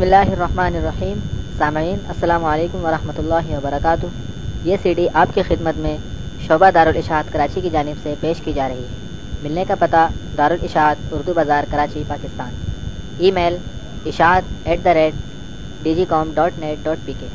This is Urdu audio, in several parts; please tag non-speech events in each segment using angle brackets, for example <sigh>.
بسم اللہ الرحمن الرحیم۔ سامعین، السلام علیکم ورحمۃ اللہ وبرکاتہ۔ یہ سی ڈی آپ کی خدمت میں شعبہ دارالاشاعت کراچی کی جانب سے پیش کی جا رہی ہے۔ ملنے کا پتہ دارالاشاعت اردو بازار، کراچی، پاکستان۔ ای میل اشاعت at the rate D G com dot net dot P K.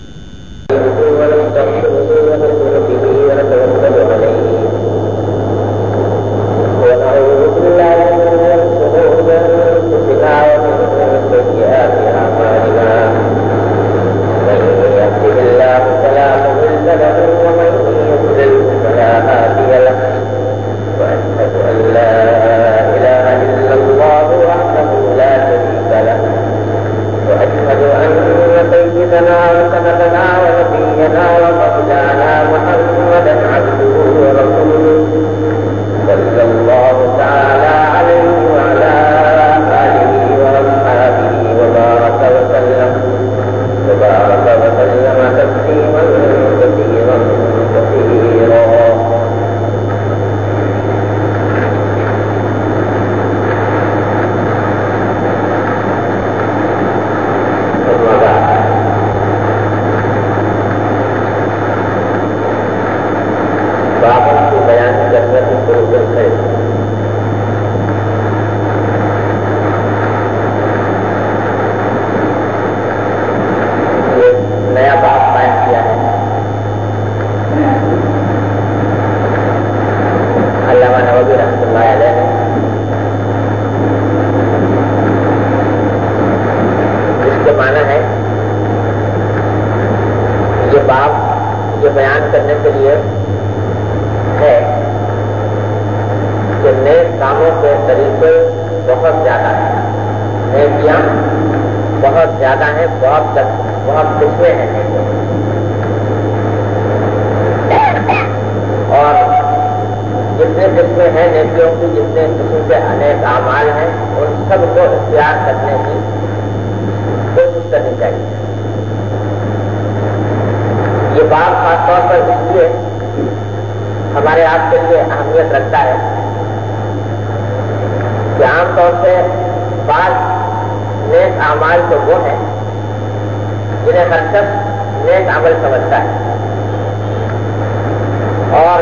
جتنے ہیں نیکیوں کی جتنے قسم کے انیک اعمال ہیں، ان سب کو اختیار کرنے کی کوشش کرنی چاہیے۔ یہ بات خاص طور پر اس لیے ہمارے آپ کے لیے اہمیت رکھتا ہے کہ عام طور سے بعض نیک اعمال تو وہ ہیں جنہیں ہر شخص نیک عمل سمجھتا ہے اور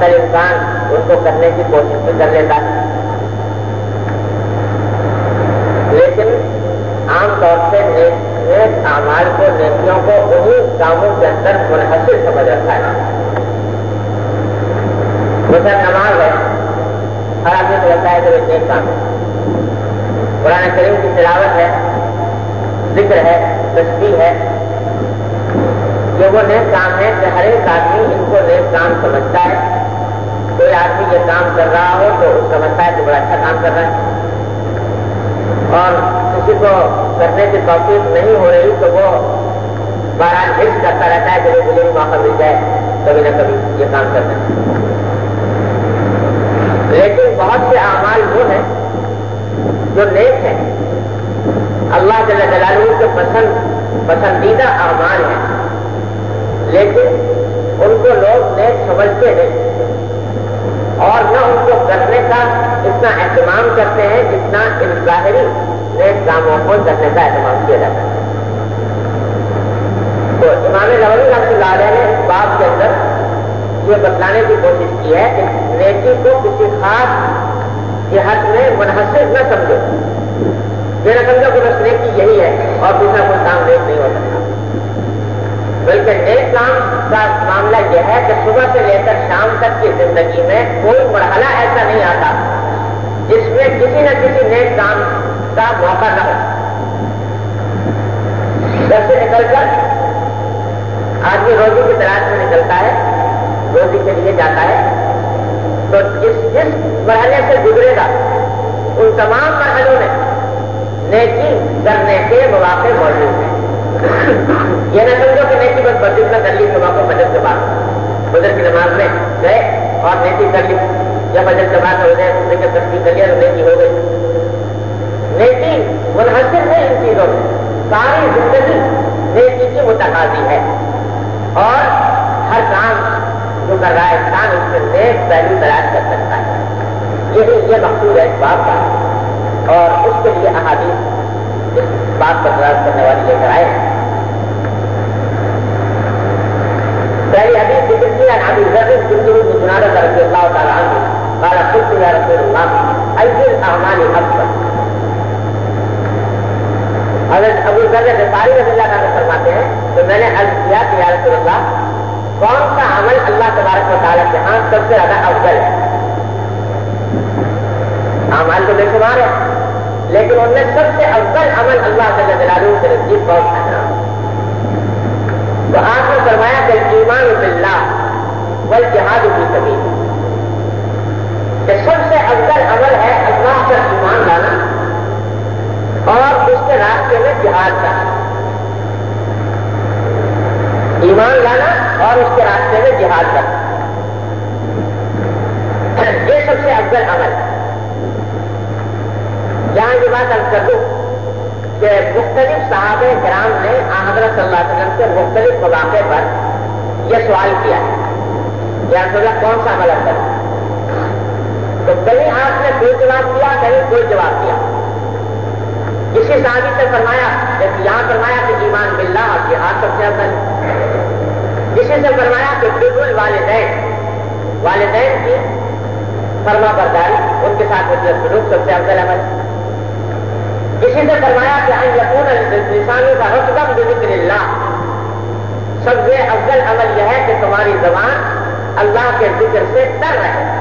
ہر طرح انسان ان کو کرنے کی کوشش بھی کر لیتا ہے۔ لیکن عام طور سے نیک اعمال کو، نیکیوں کو انہیں کاموں کے اندر منحصر سمجھ رکھا ہے۔ مثلا نماز ہے۔ ہر آدمی کو لگتا ہے کہ وہ نیک کام ہے۔ قرآن کریم کی تلاوت ہے، ذکر ہے تصویر ہے۔ یہ وہ نیک کام ہے کہ ہر ایک آدمی ان کو نیک کام سمجھتا ہے۔ کوئی آدمی یہ کام کر رہا ہو تو سمجھتا ہے کہ بڑا اچھا کام کر رہا ہے۔ اور کسی کو کرنے کی توفیق نہیں ہو رہی تو وہ بہرحال حص کرتا رہتا ہے کہ مجھے بھی موقع مل جائے، کبھی نہ کبھی یہ کام کرنا لیکن بہت سے اعمال وہ ہیں جو نیک ہیں۔ اللہ جل جلالہ کے پسند، پسندیدہ اعمال ہیں۔ لیکن ان کو لوگ نیک سمجھتے ہیں۔ اور نہ ان کو کرنے کا اتنا اہتمام کرتے ہیں جتنا ان ظاہری نیک کاموں کو کرنے کا اہتمام کیا جاتا ہے۔ تو امام نوی رحمۃ اللہ علیہ نے اس بات کے اندر یہ بتلانے کی کوشش کی ہے کہ نیکی کو کسی خاص جہت میں منحصر نہ سمجھو۔ یہ نہ سمجھو کہ بس نیکی یہی ہے اور دوسرا کوئی کام نیک نہیں ہو سکتا۔ بلکہ نیک کام کا معاملہ یہ ہے کہ صبح سے لے کر شام تک کی زندگی میں کوئی مرحلہ ایسا نہیں آتا جس میں کسی نہ کسی نیک کام کا موقع نہ ہو۔ گھر سے نکل کر آدمی روزی کی تلاش میں نکلتا ہے، روزی کے لیے جاتا ہے، تو جس جس مرحلے سے گزرے گا، ان تمام مرحلوں میں نیکی کرنے کے مواقع موجود ہیں۔ یہ نہ سمجھو کہ نیکی بس مسجد میں کر لی صبح کو فجر کے بعد۔ فجر کی نماز میں گئے اور نیکی کر لی۔ یا فجر کے بعد ہو گئے دوسرے کے کر لیا تو نیکی ہو گئی۔ نیکی منحصر ہے ان چیزوں میں۔ ساری زندگی نیکی کی متقاضی ہے۔ اور ہر کام جو کر رہا ہے، انسان اس میں نیک پہلو تلاش کر سکتا ہے۔ یہی یہ مقصود ہے اس بات کا۔ اور اس کے لیے احادیث اس بات پر درج کرنے والی لے کر آئے ہیں پہلی ابھی ذکر کیا ابھی ضرور گندگی میں جنازہ رضی اللہ تعالیٰ عنہ قال قلت يا رسول الله اي الاعمال افضل حضرت ابو ذر غفاری رضی اللہ تعالیٰ فرماتے ہیں تو میں نے عرض کیا کہ یا رسول اللہ، کون سا عمل اللہ تبارک و تعالیٰ کے ہاں سب سے زیادہ افضل ہے؟ اعمال تو بے شمار ہے لیکن ان میں سب سے افضل عمل اللہ کے جلالہ کے نزدیک بہت ہے۔ تو آپ نے فرمایا کہ ایمان باللہ بل جہاد کی کبھی کہ سب سے افضل عمل ہے اللہ پر ایمان لانا اور اس کے راستے میں جہاد کرنا. ایمان لانا اور اس کے راستے میں جہاد کرنا. یہ سب سے افضل عمل. ہے یہاں یہ بات اب کر دوں کہ مختلف صحابہ کرام نے حضرت صلی اللہ علیہ وسلم سے مختلف مواقع پر یہ سوال کیا ہے. یا اللہ کون سا عمل افضل تو کہیں آپ نے کوئی جواب دیا کہیں کوئی جواب دیا۔ کسی صحابی سے فرمایا جب یہاں فرمایا کہ ایمان بلّہ اور جہاد سب سے افضل کسی سے فرمایا کہ بالکل والدین والدین کی فرما برداری، ان کے ساتھ سلوک سب سے افضل عمل کسی نے فرمایا کہ ہم یقون انسانوں کا رقم بذکر اللہ۔ سب سے افضل عمل یہ ہے کہ تمہاری زبان اللہ کے ذکر سے ڈر رہے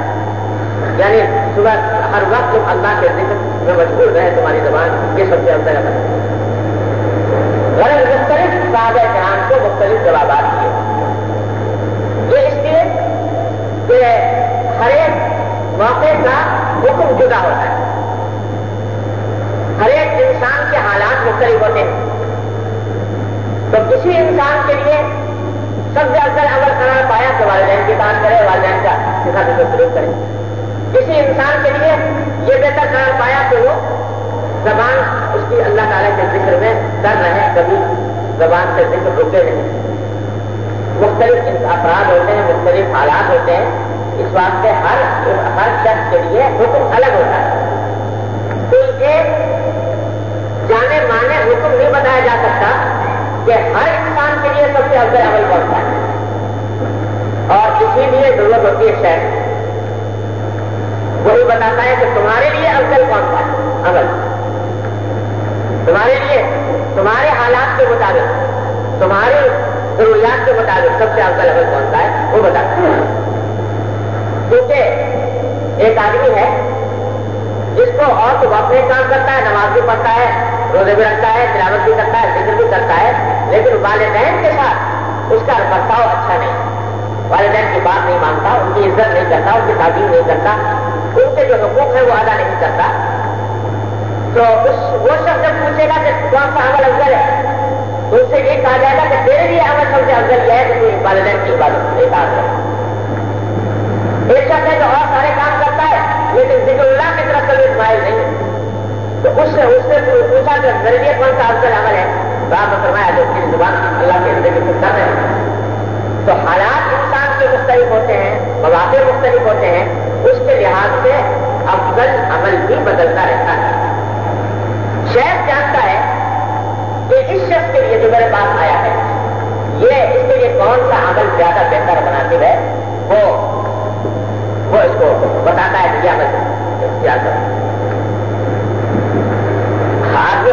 یعنی صبح ہر وقت تم اللہ کے ذکر میں مشغول رہے تمہاری زبان یہ سب سے افضل عمل ہے۔ غرض مختلف صحابہ کرام کو مختلف جوابات دیے۔ یہ اس لیے کہ ہر ایک موقع کا حکم جدا ہوتا ہے۔ ہر ایک انسان کے حالات مختلف ہوتے ہیں۔ تو کسی انسان کے لیے سب سے افضل عمل قرار پایا کہ والدین کی بات کرے والدین کا سکھا سے سلوک کرے۔ کسی انسان کے لیے یہ بہتر قرار پایا کہ وہ زبان اس کی اللہ تعالیٰ کے ذکر میں ڈر رہے کبھی زبان سے ذکر رکے نہیں۔ مختلف افراد ہوتے ہیں، مختلف حالات ہوتے ہیں۔ اس واسطے ہر ہر شخص کے لیے حکم الگ ہوتا ہے۔ کوئی ایک جانے مانے حکم نہیں بتایا جا سکتا۔ کہ ہر انسان کے لیے سب سے افضل عمل کون سا ہے؟ اور اسی لیے ضرورت ہوتی ہے شہر۔ وہی بتاتا ہے کہ تمہارے لیے افضل کون سا ہے؟ عمل۔ تمہارے لیے، تمہارے حالات کے مطابق تمہاری ضروریات کے مطابق سب سے افضل عمل کون سا ہے؟ وہ بتاتا ہے۔ کیونکہ ایک آدمی ہے، جس کو اور تو اپنے کام کرتا ہے، نماز بھی پڑھتا ہے، روزے بھی رکھتا ہے، تلاوت بھی کرتا ہے، ذکر بھی کرتا ہے لیکن والدین کے ساتھ اس کا برتاؤ اچھا نہیں۔ والدین کی بات نہیں مانتا، ان کی عزت نہیں کرتا، ان کی تعلیم نہیں کرتا، ان کے جو حقوق ہے وہ ادا نہیں کرتا۔ تو اس وہ شخص جب پوچھے گا کہ کون سا عمل افضل ہے، تو اس سے یہ کہا جائے گا کہ تیرے لیے عمل سب سے افضل یہ ہے کہ والدین کی عبادت نہیں کرے۔ ایک شخص ہے جو اور سارے کام کرتا ہے، لیکن ذکر اللہ کی طرف کبھی اسماعیل نہیں ہے۔ تو اس سے اس سے پوچھا کہ میرے لیے کون سا افضل عمل ہے؟ تو نے فرمایا جو اس کی زبان اللہ کے ذکر سے کر رہے ہیں تو حالات انسان کے مختلف ہوتے ہیں، مواقع مختلف ہوتے ہیں، اس کے لحاظ سے افضل عمل بھی بدلتا رہتا ہے۔ شیخ جانتا ہے کہ اس شخص کے لیے جو میرے پاس آیا ہے، یہ اس کے لیے کون سا عمل زیادہ بہتر مناسب ہے؟ وہ وہ اس کو بتاتا ہے کہ یہ عمل زیادہ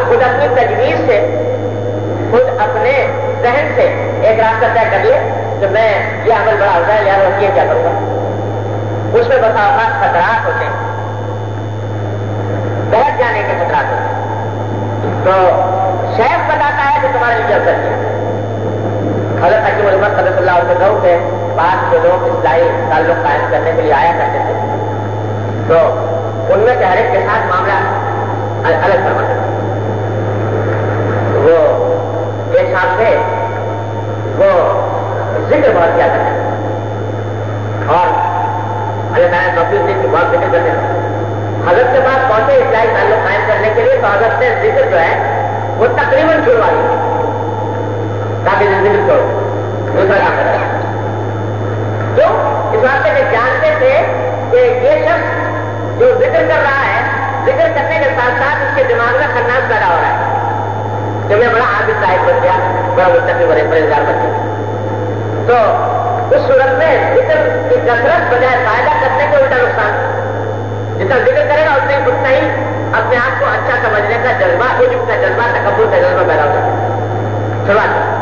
خود اپنی تجویز سے خود اپنے ذہن سے ایک راستہ طے کر لے کہ میں یہ عمل بڑا ہوتا ہے یا یہ کیا کروں گا؟ اس میں بتا اوقات خطرات ہوتے ہیں۔ بہت جانے کے خطرات ہوتے ہیں۔ تو شیخ بتاتا ہے کہ تمہارے لیے افضل کیا؟ حضرت حکیم علمت صدر اللہ علیہ وسلم کے پاس جو لوگ اسلائی تعلق قائم کرنے کے لیے آیا کرتے تھے، تو ان میں سے ہر ایک کے ساتھ معاملہ الگ کرواتے وہ ایک ساتھ تھے وہ ذکر بہت کیا کرتے اور اللہ تعالیٰ نوکری دن کی بہت ذکر کرتے ہیں۔ حضرت کے پاس پہنچے اسلائی تعلق قائم کرنے کے لیے تو حضرت سے ذکر جو ہے، وہ تقریباً چھوڑوا دی تاکہ ذکر چھوڑو دوسرا کام کر رہا کیوں اس واسطے میں جانتے تھے کہ یہ شخص جو ذکر کر رہا ہے، ذکر کرنے کے ساتھ ساتھ اس کے دماغ میں خناس پیدا ہو رہا ہے۔ کہ میں بڑا عابد صاحب بن گیا، بڑا مستقبل بڑے پرہزگار بن گیا۔ تو اس صورت میں ذکر کی کثرت بجائے فائدہ کرنے کے الٹا نقصان۔ جتنا ذکر کرے گا، اتنا ہی اتنا ہی اپنے آپ کو اچھا سمجھنے کا جذبہ عجب کا جذبہ، تکبر کا جذبہ پیدا ہوتا ہے۔ شروعات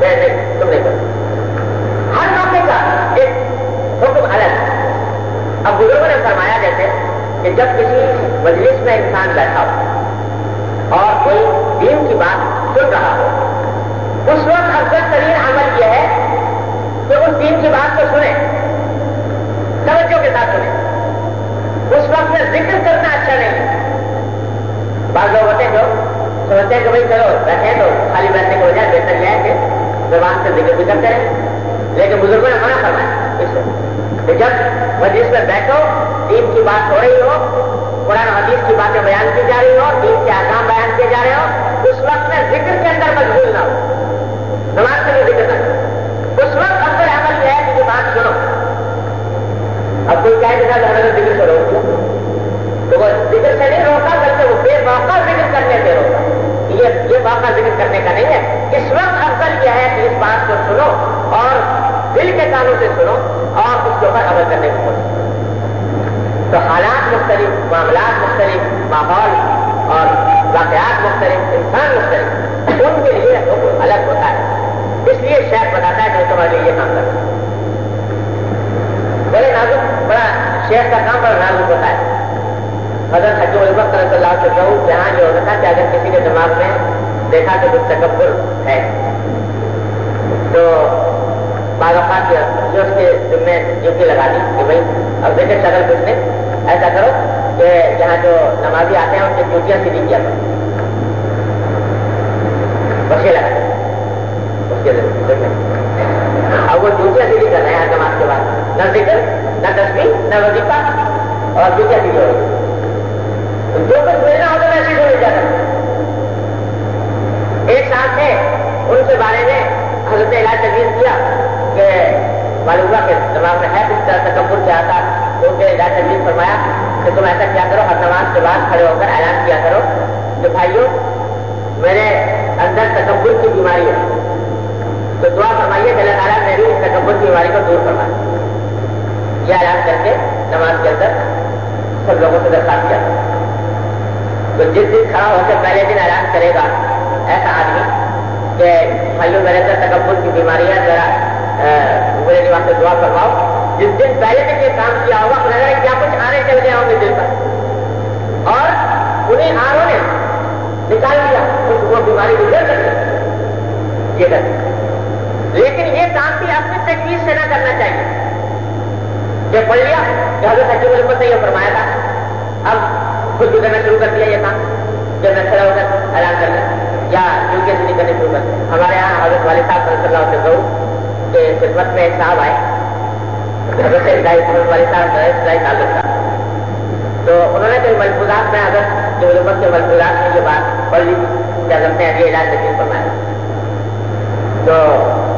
نہیں، تم نہیں کرو ہر موقع کا ایک حکم الگ اب بزرگوں نے فرمایا جیسے کہ جب کسی مجلس میں انسان بیٹھا ہو اور کوئی دین کی بات سن رہا ہو اس وقت افضل ترین عمل یہ ہے کہ اس دین کی بات کو سنیں، توجہ کے ساتھ سنیں۔ اس وقت میں ذکر کرنا اچھا نہیں ہے۔ بعض لوگ ہوتے ہیں جو ہیں کہ بھائی چلو، بیٹھے تو خالی بیٹھنے کی وجہ بہتر یہ ہے کہ زبان سے ذکر بھی کرتے رہے لیکن بزرگوں نے منع کروایا اس کہ جب مجلس میں بیٹھو، دین کی بات ہو رہی ہو، قرآن حدیث کی باتیں بیان کی جا رہی ہو دین کے آکام بیان کیے جا رہے ہو وقت میں ذکر کے اندر مشغول نہ ہو۔ زبان سے بھی ذکر نہ اس وقت اندر عمل یہ ہے کہ یہ بات سنو۔ اب کوئی کہہ دیتا کہ ذکر کرو تو وہ ذکر سے نہیں روکا، بلکہ وہ بے موقع ذکر کرنے سے روکا۔ یہ یہ موقع ذکر کرنے کا نہیں ہے۔ اس وقت افضل یہ ہے کہ اس بات کو سنو اور دل کے کانوں سے سنو اور اس کے اوپر عمل کرنے کی کوشش تو حالات مختلف، معاملات مختلف، ماحول اور واقعات مختلف، انسان مختلف، ان کے لیے حکم الگ ہوتا ہے۔ اس لیے شاید بتاتا ہے کہ تمہارے لیے یہ کام کرتا بڑے نازک، بڑا شہر کا کام بڑا نازک ہوتا ہے۔ حضرت حجم البق صلی اللہ سے کہوں کہ ہاں یہ ہوتا تھا کہ اگر کسی کے دماغ میں دیکھا کہ کچھ تکبر ہے۔ تو بعض اوقات جو اس کے ذمے ڈیوٹی لگا دی کہ بھائی، اب دیکھے شکل کچھ نے ایسا کرو کہ یہاں جو نمازی آتے ہیں، ان کی ڈیوٹیاں سیدھی کیا کرو لگا اس کے اب وہ ڈیوٹیاں سیدھی کر رہے ہیں نماز کے بعد۔ نہ ذکر، نہ تصویر نہ وظیفہ، اور ڈیوٹیاں سیدھی ہو رہی جو کچھ ملنا ہو تو ویسے مل جاتا ایک ساتھ تھے ان کے بارے میں حضرت علاج تجویز کیا کہ معلوم ہوا کہ دماغ میں ہے کس طرح تکبر کیا تھا ان کے علاج تجویز فرمایا کہ تم ایسا کیا کرو، ہر نماز کے بعد کھڑے ہو کر اعلان کیا کرو کہ بھائیوں میرے اندر تکبر کی بیماری ہے۔ تو دعا فرمائیے کہ اللہ تعالیٰ میری اس تکبر کی بیماری کو دور فرمائے۔ یہ اعلان کر کے نماز کے اندر سب لوگوں سے درخواست کیا۔ تو جس دن کھڑا ہو کے پہلے دن اعلان کرے گا ایسا آدمی کہ بھائیوں میرے اندر تکبر کی بیماری ہے، ذرا میرے دماغ سے دعا کرواؤ جس دن پہلے دن یہ کام کیا ہوگا انہیں کیا کچھ آنے چل گیا ہوں گے دل پر۔ اور انہیں آروں نے نکال دیا وہ بیماری گزر سکتی یہ کر لیکن یہ کام بھی اپنی تجویز سے نہ کرنا چاہیے۔ یہ پڑھ لیا، کہ حضرت حکیم نے یہ فرمایا تھا۔ اب خود بھی کرنا شروع کر دیا یہ کام، جب میں کھڑا ہو کر اعلان کرنا یا جو کے نہیں کرنے شروع کر ہمارے یہاں حضرت والد صاحب صلی اللہ سے کہوں کہ خدمت میں ایک صاحب آئے۔ حضرت اسرائی حضرت والد صاحب جو ہے اسرائی تعلق تھا تو انہوں نے کوئی ملفوظات میں اگر جو حکومت کے ملفوظات میں یہ بات پڑھ لی کیا کرتے ہیں؟ یہ علاج تقسیم فرمایا۔ تو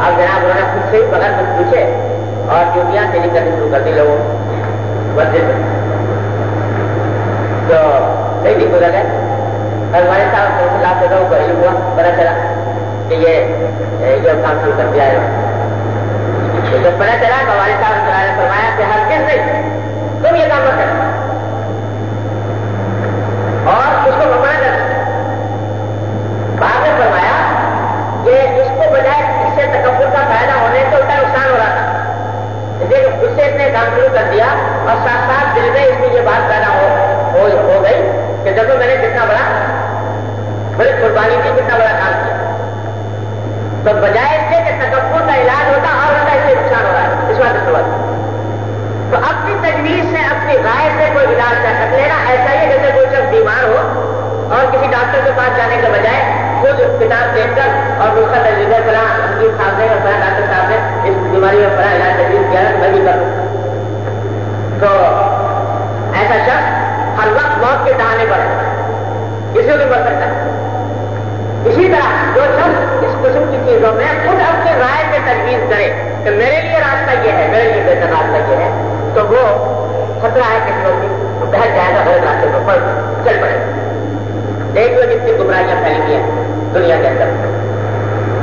اب جناب انہوں نے خود سے ہی بغیر کچھ پوچھے اور ڈیوٹیاں چینج کرنی شروع کر دی لوگوں مسجد میں۔ جو نہیں بھی گزر گئے اور ہمارے صاحب صلی اللہ سے لوگوں کو علم ہوا پتا چلا کہ یہ کام شروع کر دیا ہے۔ جب پتا چلا تو ہمارے صاحب نے فرمایا کہ ہر کس نہیں تم یہ کام مت کرنا اور اس کو منع کر بعد میں فرمایا کہ اس کو بجائے اس سے تکبر کا فائدہ ہونے سے الٹا نقصان ہو رہا تھا۔ اس لیے اس سے اس نے کام شروع کر دیا اور ساتھ ساتھ دل میں اس میں یہ بات پیدا ہو ہو گئی کہ جب میں نے کتنا بڑا بڑی قربانی کی کتنا بڑا کام کیا۔ تو بجائے اس سے کہ تکبر کا علاج ہوتا اور ہوتا اس سے نقصان ہو رہا ہے۔ اس بات سے تو اپنی تجویز سے، اپنی رائے سے کوئی علاج کر لینا ایسا ہی جیسے کوئی شخص بیمار ہو اور کسی ڈاکٹر کے پاس جانے کے بجائے خود کتاب دیکھ کر اور دوسرا تجویز فلاں حکیم صاحب نے اور فلاں ڈاکٹر صاحب نے اس بیماری میں فلاں علاج تجویز کیا میں بھی کروں۔ تو ایسا شخص ہر وقت موت کے ٹہانے پر کسی بھی بڑھ سکتا ہے۔ اسی طرح جو شخص اس قسم کی چیزوں میں خود اپنی رائے سے تجویز کرے کہ میرے لیے راستہ یہ ہے، میرے لیے بہتر راستہ یہ ہے تو وہ خطرہ ہے کسی وقت بہت جائے گا غلط راستے پر چل پڑے۔ گا دیکھ لو جتنی گمراہیاں پھیلی ہیں دنیا کے اندر۔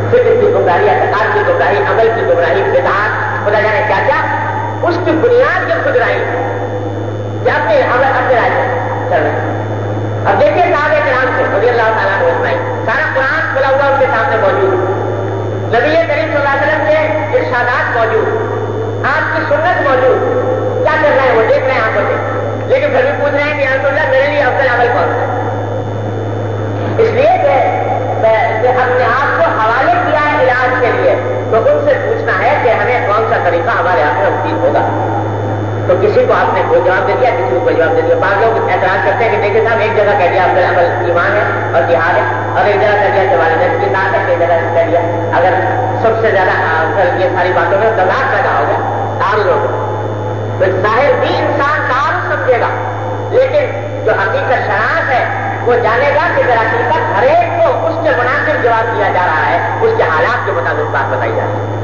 فکر کی گمراہی، اعتقاد کی گمراہی، عمل کی گمراہی، بدعات خدا جانے کیا کیا؟ اس کی بنیاد جو گزرائی کہ اپنے عمل اپنے رائے چل رہے اب دیکھیے صاحب کرام سے رضی اللہ تعالیٰ نے اسمائی سارا قرآن کھلا ہوا ان کے سامنے موجود۔ نبی کریم صلی اللہ علیہ وسلم کے ارشادات موجود، آپ کی سنت موجود۔ کیا کر رہے ہیں وہ دیکھ رہے ہیں آنکھوں سے۔ لیکن پھر بھی پوچھ رہے ہیں کہ اللہ میرے لیے افضل عمل کون سا اس لیے کہ اپنے آپ کو حوالے کیا ہے علاج کے لیے، تو ان سے پوچھنا ہے کہ ہمیں کون سا طریقہ ہمارے آپ میں مفید ہوگا۔ تو کسی کو آپ نے کوئی جواب دے دیا، کسی کو کوئی جواب دے دیا۔ بعض لوگ اعتراض کرتے ہیں کہ دیکھیے صاحب، ایک جگہ کہہ دیا افضل عمل ایمان ہے اور جہاد ہے، اور ایک جگہ کہہ دیا کہ والدین کی طاقت ہے، ایک جگہ کہہ دیا۔ اگر سب سے زیادہ یہ ساری باتوں میں دماغ پیدا ہوگا، تعارض ہوگا۔ تو ظاہر بھی انسان تعارف سمجھے گا۔ لیکن جو حقیقت شناخت ہے، وہ جانے گا کہ در حقیقت ہر ایک کو اس کے مناسب جواب دیا جا رہا ہے، اس کے حالات کے مطابق بات بتائی جا رہی ہے۔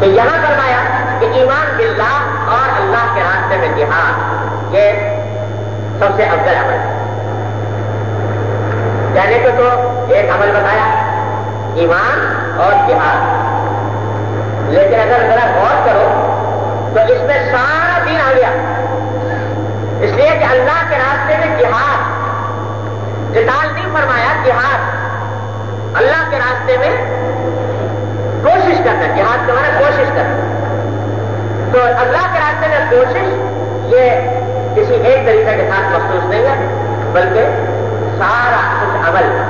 تو یہاں فرمایا کہ ایمان باللہ اور اللہ کے راستے میں جہاد، یہ سب سے افضل عمل ہے۔ کہنے کو تو ایک عمل بتایا، ایمان اور جہاد۔ لیکن اگر ذرا غور کرو تو اس میں سارا دن آ گیا۔ اس لیے کہ اللہ کے راستے میں جہاد۔ جتال نہیں فرمایا، جہاد۔ اللہ کے راستے میں کوشش کرنا، جہاد کا مانا کوشش کرنا۔ تو اللہ کے راستے میں کوشش، یہ کسی ایک طریقے کے ساتھ مخصوص نہیں ہے، بلکہ سارا کچھ عمل،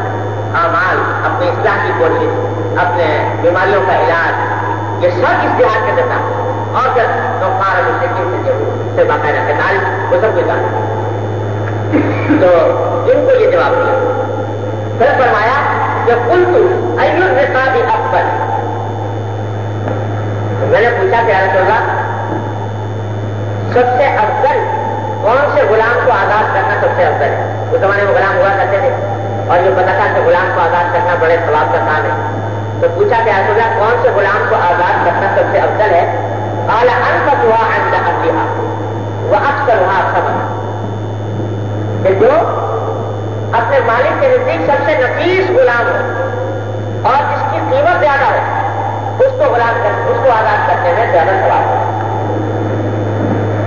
اعمال، اپنی اصلاح کی کوشش، اپنے بیماریوں کا علاج، یہ سب اس دیہات کے دیتا اور جب تو فارغ سے باقاعدہ کتال وہ سب کے ساتھ۔ تو ان کو یہ جواب دیا۔ پھر فرمایا کہ کل تو ایسا بھی اکبر۔ میں نے پوچھا کہ رسول اللہ سب سے افضل کون سے غلام کو آزاد کرنا سب سے افضل؟ ہے اس زمانے میں غلام ہوا کرتے تھے۔ اور جو پتا تھا کہ غلام کو آزاد کرنا بڑے ثواب کا کام ہے۔ تو پوچھا کہ رسول اللہ کون سے غلام کو آزاد کرنا سب سے افضل ہے؟ اعلیٰ انفت ہوا اندہ وہ اکثر سب کہ جو اپنے مالک کے نزدیک سب سے نفیس غلام ہو اور جس کی قیمت زیادہ ہو اس کو غلام کر، اس کو آزاد کرنے میں زیادہ سوال ہو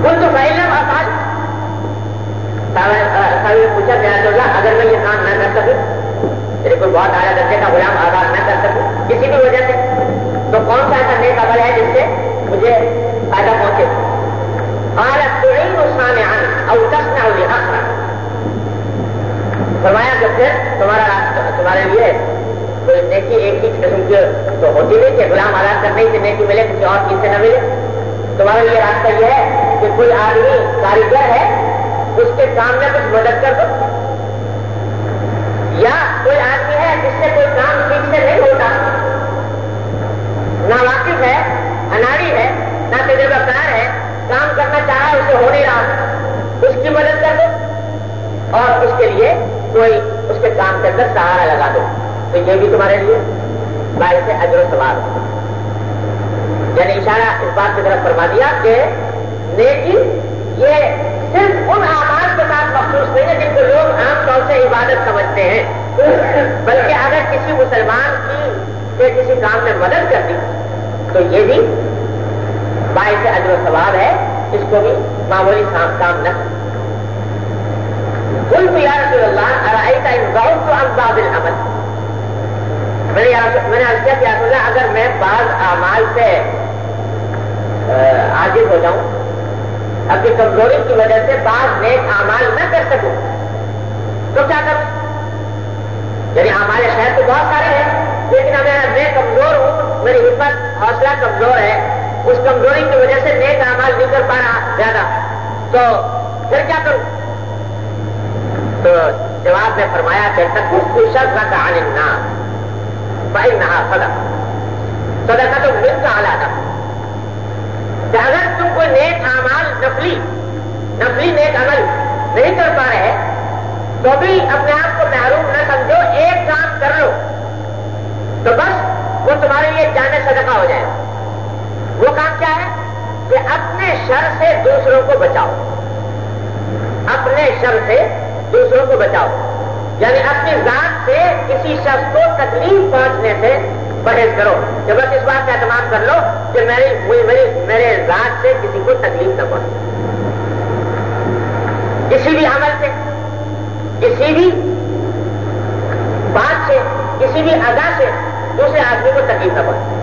کل تو پہلے آسان نے پوچھا گیا تو اگر میں یہ کام نہ کر سکوں میرے کوئی بہت اعلیٰ درجے کا غلام آزاد نہ کر سکوں، کسی بھی وجہ سے۔ تو کون سا ایسا نیک عمل ہے جس سے مجھے فائدہ پہنچے؟ اور تو نہیں آنا اور دس نہ ہوگی حق فرمایا کہ پھر تمہارا تمہارے لیے کوئی نیکی ایک ہی قسم کی تو ہوتی نہیں کہ غلام آزاد کرنے سے نیکی ملے، کسی اور چیز سے نہ ملے۔ تمہارے لیے راستہ یہ ہے کہ کوئی آدمی کاریگر ہے، اس کے کام میں کچھ مدد کر دو۔ یا کوئی آدمی ہے جس سے کوئی کام ٹھیک سے نہیں ہوتا نہ واقف ہے، اناڑی ہے، نہ تجربہ کار ہے، کام کرنا چاہ رہا ہے، اسے ہو نہیں رہا۔ اس کی مدد کر دو۔ اور اس کے لیے کوئی اس کے کام کے اندر سہارا لگا دو۔ تو یہ بھی تمہارے لیے باعث اجر و سوال یعنی اشارہ اس بات کی طرف فرما دیا کہ نیکی یہ صرف ان آواز کے ساتھ مخصوص نہیں ہے جن کو لوگ عام طور سے عبادت سمجھتے ہیں۔ بلکہ اگر کسی مسلمان کی سے کسی کام میں مدد کر دی تو یہ بھی باعث اجر و ثواب ہے، اس کو بھی معمولی کام نہ کل بھی یار رسول اللہ ایسا انضاؤ تو امداد الحمد میں نے میں نے کیا کیا اگر میں بعض اعمال سے عاجز ہو جاؤں، اپنی کمزوری کی وجہ سے بعض نیک اعمال نہ کر سکوں، تو کیا کروں؟ یعنی ہمارے شہر تو بہت سارے ہیں لیکن اگر میں کمزور ہوں، میری ہمت حوصلہ کمزور ہے۔ اس کمزوری کی وجہ سے نیک اعمال نہیں کر پا رہا زیادہ۔ تو پھر کیا کروں؟ تو جواب میں فرمایا کہ شخص کا عالم نہ بھائی نہ سدا سدا کا تو مل کا آلہ کہ اگر تم کوئی نیک اعمال، نفلی نفلی نیک عمل نہیں کر پا رہے، تو بھی اپنے آپ کو محروم نہ سمجھو، ایک کام کر لو۔ تو بس وہ تمہارے لیے جانے صدقہ ہو جائے وہ کام کیا ہے؟ کہ اپنے شر سے دوسروں کو بچاؤ۔ اپنے شر سے دوسروں کو بچاؤ۔ یعنی اپنی ذات سے کسی شخص کو تکلیف پہنچنے سے پرہیز کرو۔ کہ بس اس بات کا اہتمام کر لو کہ میری میری میرے ذات سے کسی کو تکلیف نہ پہنچے۔ کسی بھی عمل سے کسی بھی بات سے کسی بھی ادا سے دوسرے آدمی کو تکلیف نہ پہنچے۔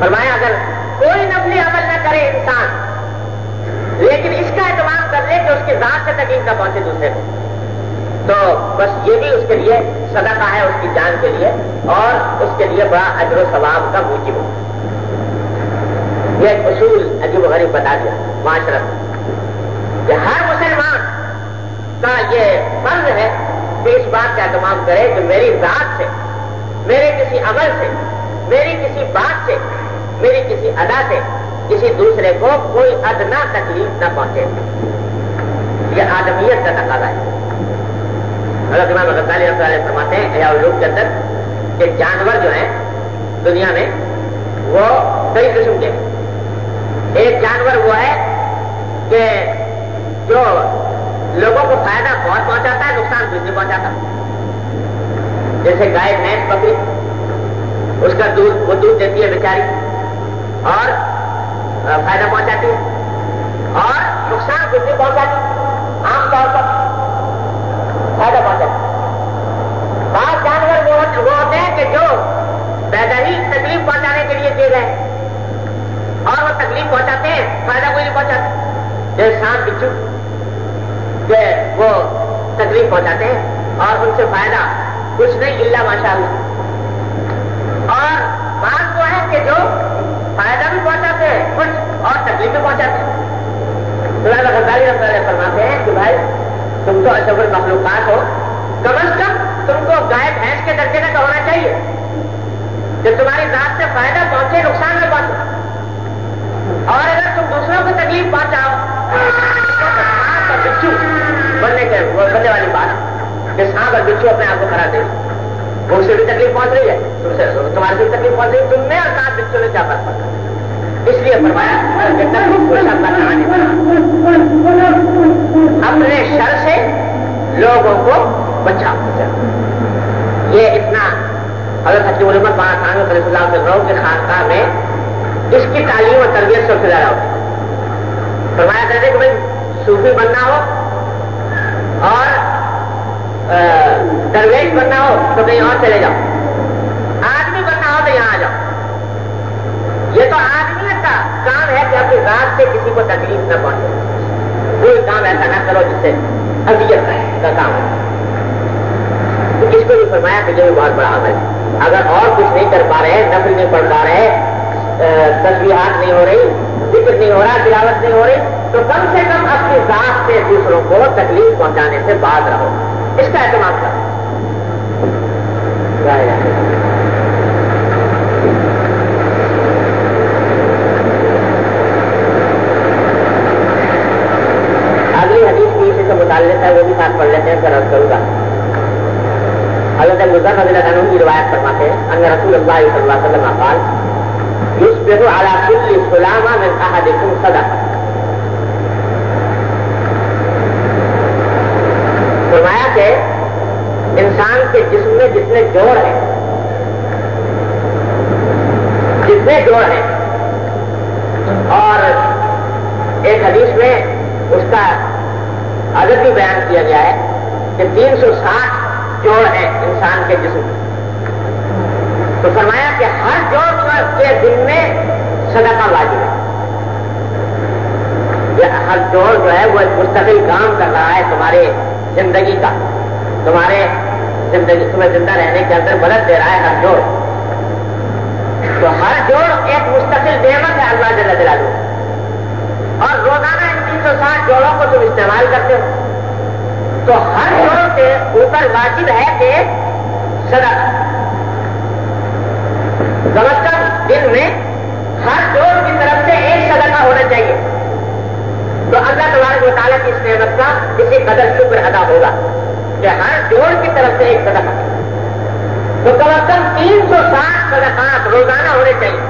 فرمایا، اگر کوئی نفلی عمل نہ کرے انسان، لیکن اس کا اہتمام کر لے کہ اس کی ذات سے تکلیف نہ پہنچے دوسرے کو۔ تو بس یہ بھی اس کے لیے صدقہ ہے، اس کی جان کے لیے، اور اس کے لیے بڑا اجر و ثواب کا موجب ہو یہ اصول عجیب و غریب بتا دیا، معاشرت۔ کہ ہر مسلمان کا یہ فرض ہے کہ اس بات کا اہتمام کرے کہ میری ذات سے میرے کسی عمل سے میری کسی بات سے میری کسی ادا سے کسی دوسرے کو کوئی ادنا تکلیف نہ پہنچے۔ یہ آدمیت کا تقاضا ہے۔ حضرت امام غزالی رحمۃ اللہ فرماتے ہیں ایا لوگ کے اندر کہ جانور جو ہیں دنیا میں، وہ کئی قسم کے ایک جانور وہ ہے کہ جو لوگوں کو فائدہ بہت پہنچاتا ہے، نقصان کچھ نہیں پہنچاتا۔ جیسے گائے بھینس بکری اس کا دودھ، وہ دودھ دیتی ہے بیچاری، اور فائدہ پہنچاتی ہے، اور نقصان کچھ نہیں پہنچاتی، عام طور پر فائدہ پہنچاتی بعض جانور وہ ہوتے ہیں کہ جو پیدا ہی تکلیف پہنچانے کے لیے دے گئے اور وہ تکلیف پہنچاتے ہیں، فائدہ کوئی نہیں پہنچاتے جیسے سانپ بچھو کہ وہ تکلیف پہنچاتے ہیں، اور ان سے فائدہ کچھ نہیں اللہ ماشاء اللہ اور بات وہ ہے کہ جو فائدہ بھی پہنچاتے ہیں کچھ اور تکلیف بھی پہنچاتے ہیں۔ غزالی رحمۃ فرماتے ہیں کہ بھائی، تم تو اشب المخلوقات ہو۔ کم از کم تم کو گائے بھینس کے درجے کا ہونا چاہیے؟ کہ تمہاری ذات سے فائدہ پہنچے، نقصان نہ پہنچے۔ اور اگر تم دوسروں کو تکلیف پہنچاؤ، تو بچو بننے کے بننے والی بات۔ کہ سانپ اور بچو اپنے آپ کو کرا دے وہ اسے بھی تکلیف پہنچ رہی ہے۔ تم سے تمہاری سے تکلیف پہنچ رہی ہے۔ تم نے اور سات بچوں نے کیا فرق پڑتا اس لیے فرمایا کہ تکلیف اپنے شر سے لوگوں کو بچا یہ اتنا حضرت حکیم علمت بارہ خان میں صلی اللہ علیہ وسلم کے خاصہ میں اس کی تعلیم اور تربیت سب سے زیادہ ہوتی فرمایا کرتے کہ بھائی صوفی بننا ہو اور درویش بننا ہو تو کہیں اور چلے جاؤ۔ آدمی بننا ہو تو یہاں آ جاؤ۔ یہ تو آدمیت کا کام ہے کہ اپنی ذات سے کسی کو تکلیف نہ پہنچے۔ کوئی کام ایسا نہ کرو جس سے اذیت کا کام ہے تو اس کو بھی فرمایا کہ یہ بھی بہت بڑا عمل ہے۔ اگر اور کچھ نہیں کر پا رہے نفل نہیں پڑھ پا رہے تصویرات نہیں ہو رہی، ذکر نہیں ہو رہا، تلاوت نہیں ہو رہی، تو کم سے کم اپنی ذات سے دوسروں کو تکلیف پہنچانے سے باز رہو۔ اس کا اہتمام کرو اگلی حدیث بھی اسی سے متعلق ہے، وہ بھی ساتھ پڑھ لیتے ہیں، پھر رد کروں گا۔ حضرت گزر رضی اللہ عنہ کی روایت فرماتے ہیں، ان رسول اللہ صلی اللہ علیہ وسلم قال یصبح على كل سلامہ من احدكم صدقہ فرمایا کہ انسان کے جسم میں جتنے جوڑ ہیں، جتنے جوڑ ہیں، اور ایک حدیث میں اس کا عدد بھی بیان کیا گیا ہے کہ تین سو ساٹھ جوڑ ہیں انسان کے جسم تو فرمایا کہ ہر جوڑ کے دن میں صدقہ واجب ہے۔ ہر جوڑ جو ہے وہ ایک مستقل کام کر رہا ہے تمہارے زندگی کا۔ تمہارے زندگی تمہیں زندہ رہنے کے اندر مدد دے رہا ہے ہر جوڑ۔ تو ہر جوڑ ایک مستقل نعمت ہے اللہ جل جلالہ۔ اور روزانہ ان تین سو ساٹھ جوڑوں کو تم استعمال کرتے ہو۔ تو ہر جوڑ کے اوپر واجب ہے کہ صدقہ۔ کم کم دن میں ہر جوڑ کی طرف سے ایک صدقہ ہونا چاہیے۔ تو اللہ تبارک و تعالیٰ کی اس نعمت کا کسی قدر شکر ادا ہوگا کہ ہر جوڑ کی طرف سے ایک صدقہ۔ تو کم از کم تین سو ساٹھ صدقات روزانہ ہونے چاہیے۔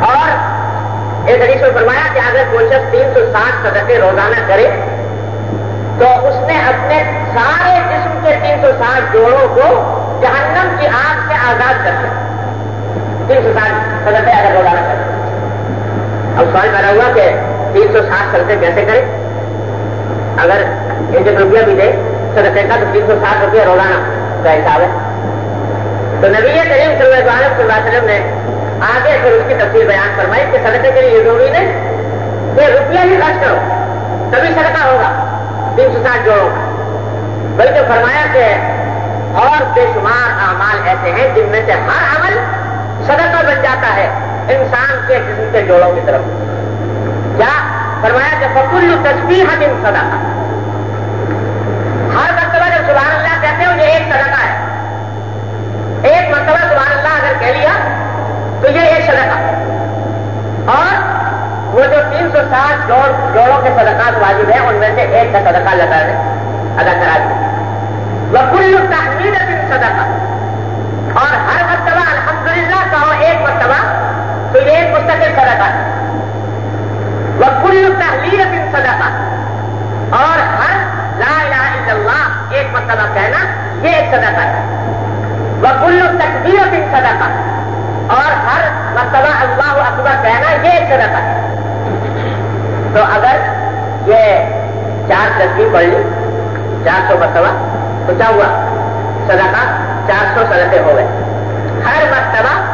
اور ایک حدیث میں فرمایا کہ اگر کوئی شخص تین سو ساٹھ صدقے روزانہ کرے، تو اس نے اپنے سارے جسم کے تین سو ساٹھ جوڑوں کو جہنم کی آگ سے آزاد کر دیں تین سو ساٹھ سدتے اگر روزانہ کریں اب سوال پیدا ہوا کہ تین سو ساٹھ سدتے کیسے کریں اگر ایک روپیہ بھی دے سدتے کا تو تین سو ساٹھ روپیہ روزانہ کا حساب ہے۔ تو نبی کریم صلی اللہ علیہ وسلم نے آگے پھر اس کی تفصیل بیان فرمائی کہ صدقے کے لیے یہ ضروری نہیں کہ روپیہ ہی خرچ کرو، تبھی صدقہ ہوگا تین سو ساٹھ جوڑوں کا بلکہ فرمایا کہ اور بے شمار اعمال ایسے ہیں جن میں سے ہر عمل صدقہ بن جاتا ہے انسان کے جسم کے جوڑوں کی طرف۔ کیا؟ فرمایا کہ فکل تصویر دن صدقہ ہر مرتبہ جب سبحان اللہ کہتے ہیں یہ ایک صدقہ ہے۔ ایک مرتبہ سبحان اللہ اگر کہہ لیا تو یہ ایک صدقہ۔ اور وہ جو تین سو ساٹھ جوڑ جوڑوں کے صدقات واجب ہیں، ان میں سے ایک کا صدقہ لگا ہے ادا کرا دیا۔ وہ کل تحمیر صدقہ اور ہر مرتبہ الحمدللہ کا ہو ایک مرتبہ تو یہ ایک مستقل صدقہ۔ ہے وہ کل تحریر دن صدقہ اور ہر لا الہ الا اللہ ایک مرتبہ کہنا یہ ایک صدقہ ہے۔ وہ کل تقبیر دن صدقہ اور ہر مرتبہ اللہ اکبر کہنا یہ ایک صدقہ ہے۔ تو اگر یہ چار تصویر پڑھ لی، چار سو مرتبہ، تو کیا ہوا؟ صدقہ چار سو صدقے ہو گئے۔ ہر مرتبہ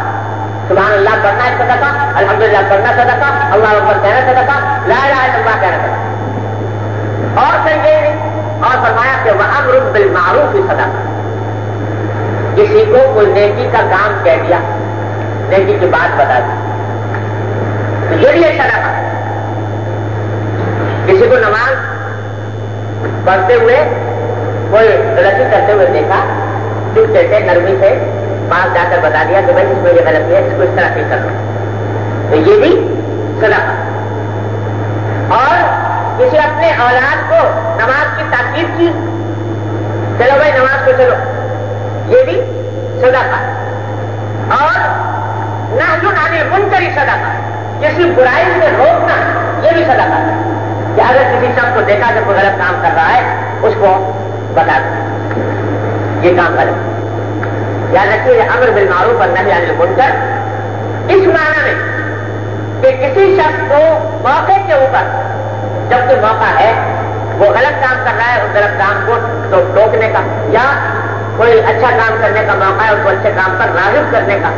سبحان اللہ پڑھنا ہے صدقہ، الحمدللہ پڑھنا صدقہ، اللہ اکبر کہنا صدقہ، لا الہ الا اللہ کہنا صدقہ۔ اور پھر یہ اور فرمایا کہ وہ امر بالمعروف ہی صدقہ کسی کو کوئی نیکی کا کام کہہ دیا، نیکی کی بات بتا دی۔ تو یہ بھی ایک صدقہ۔ کسی کو نماز پڑھتے ہوئے، کوئی غلطی کرتے ہوئے دیکھا چپ سے نرمی سے پاس جا کر بتا دیا کہ بھائی اس میں یہ غلطی ہے اس کو اس طرح ٹھیک کر لو۔ تو یہ بھی صدقہ۔ اور کسی اپنے اولاد کو نماز کی تاکید کی، چلو بھائی نماز کو چلو۔ یہ بھی صدقہ۔ اور نہ جو نانے منکری صدقہ۔ کسی برائی سے روکنا، یہ بھی صدقہ۔ ہے کہ اگر کسی شخص کو دیکھا کہ کوئی غلط کام کر رہا ہے، اس کو بتا دیں یہ کام غلط۔ یاد رکھیے، امر بل معروف اور نہیں عالم منکر اس معنی میں کہ کسی شخص کو موقع کے اوپر جب کوئی موقع ہے، وہ غلط کام کر رہا ہے، اس غلط کام کو تو ٹوکنے کا یا کوئی اچھا کام کرنے کا موقع ہے، اس کو اچھے کام پر راغب کرنے کا۔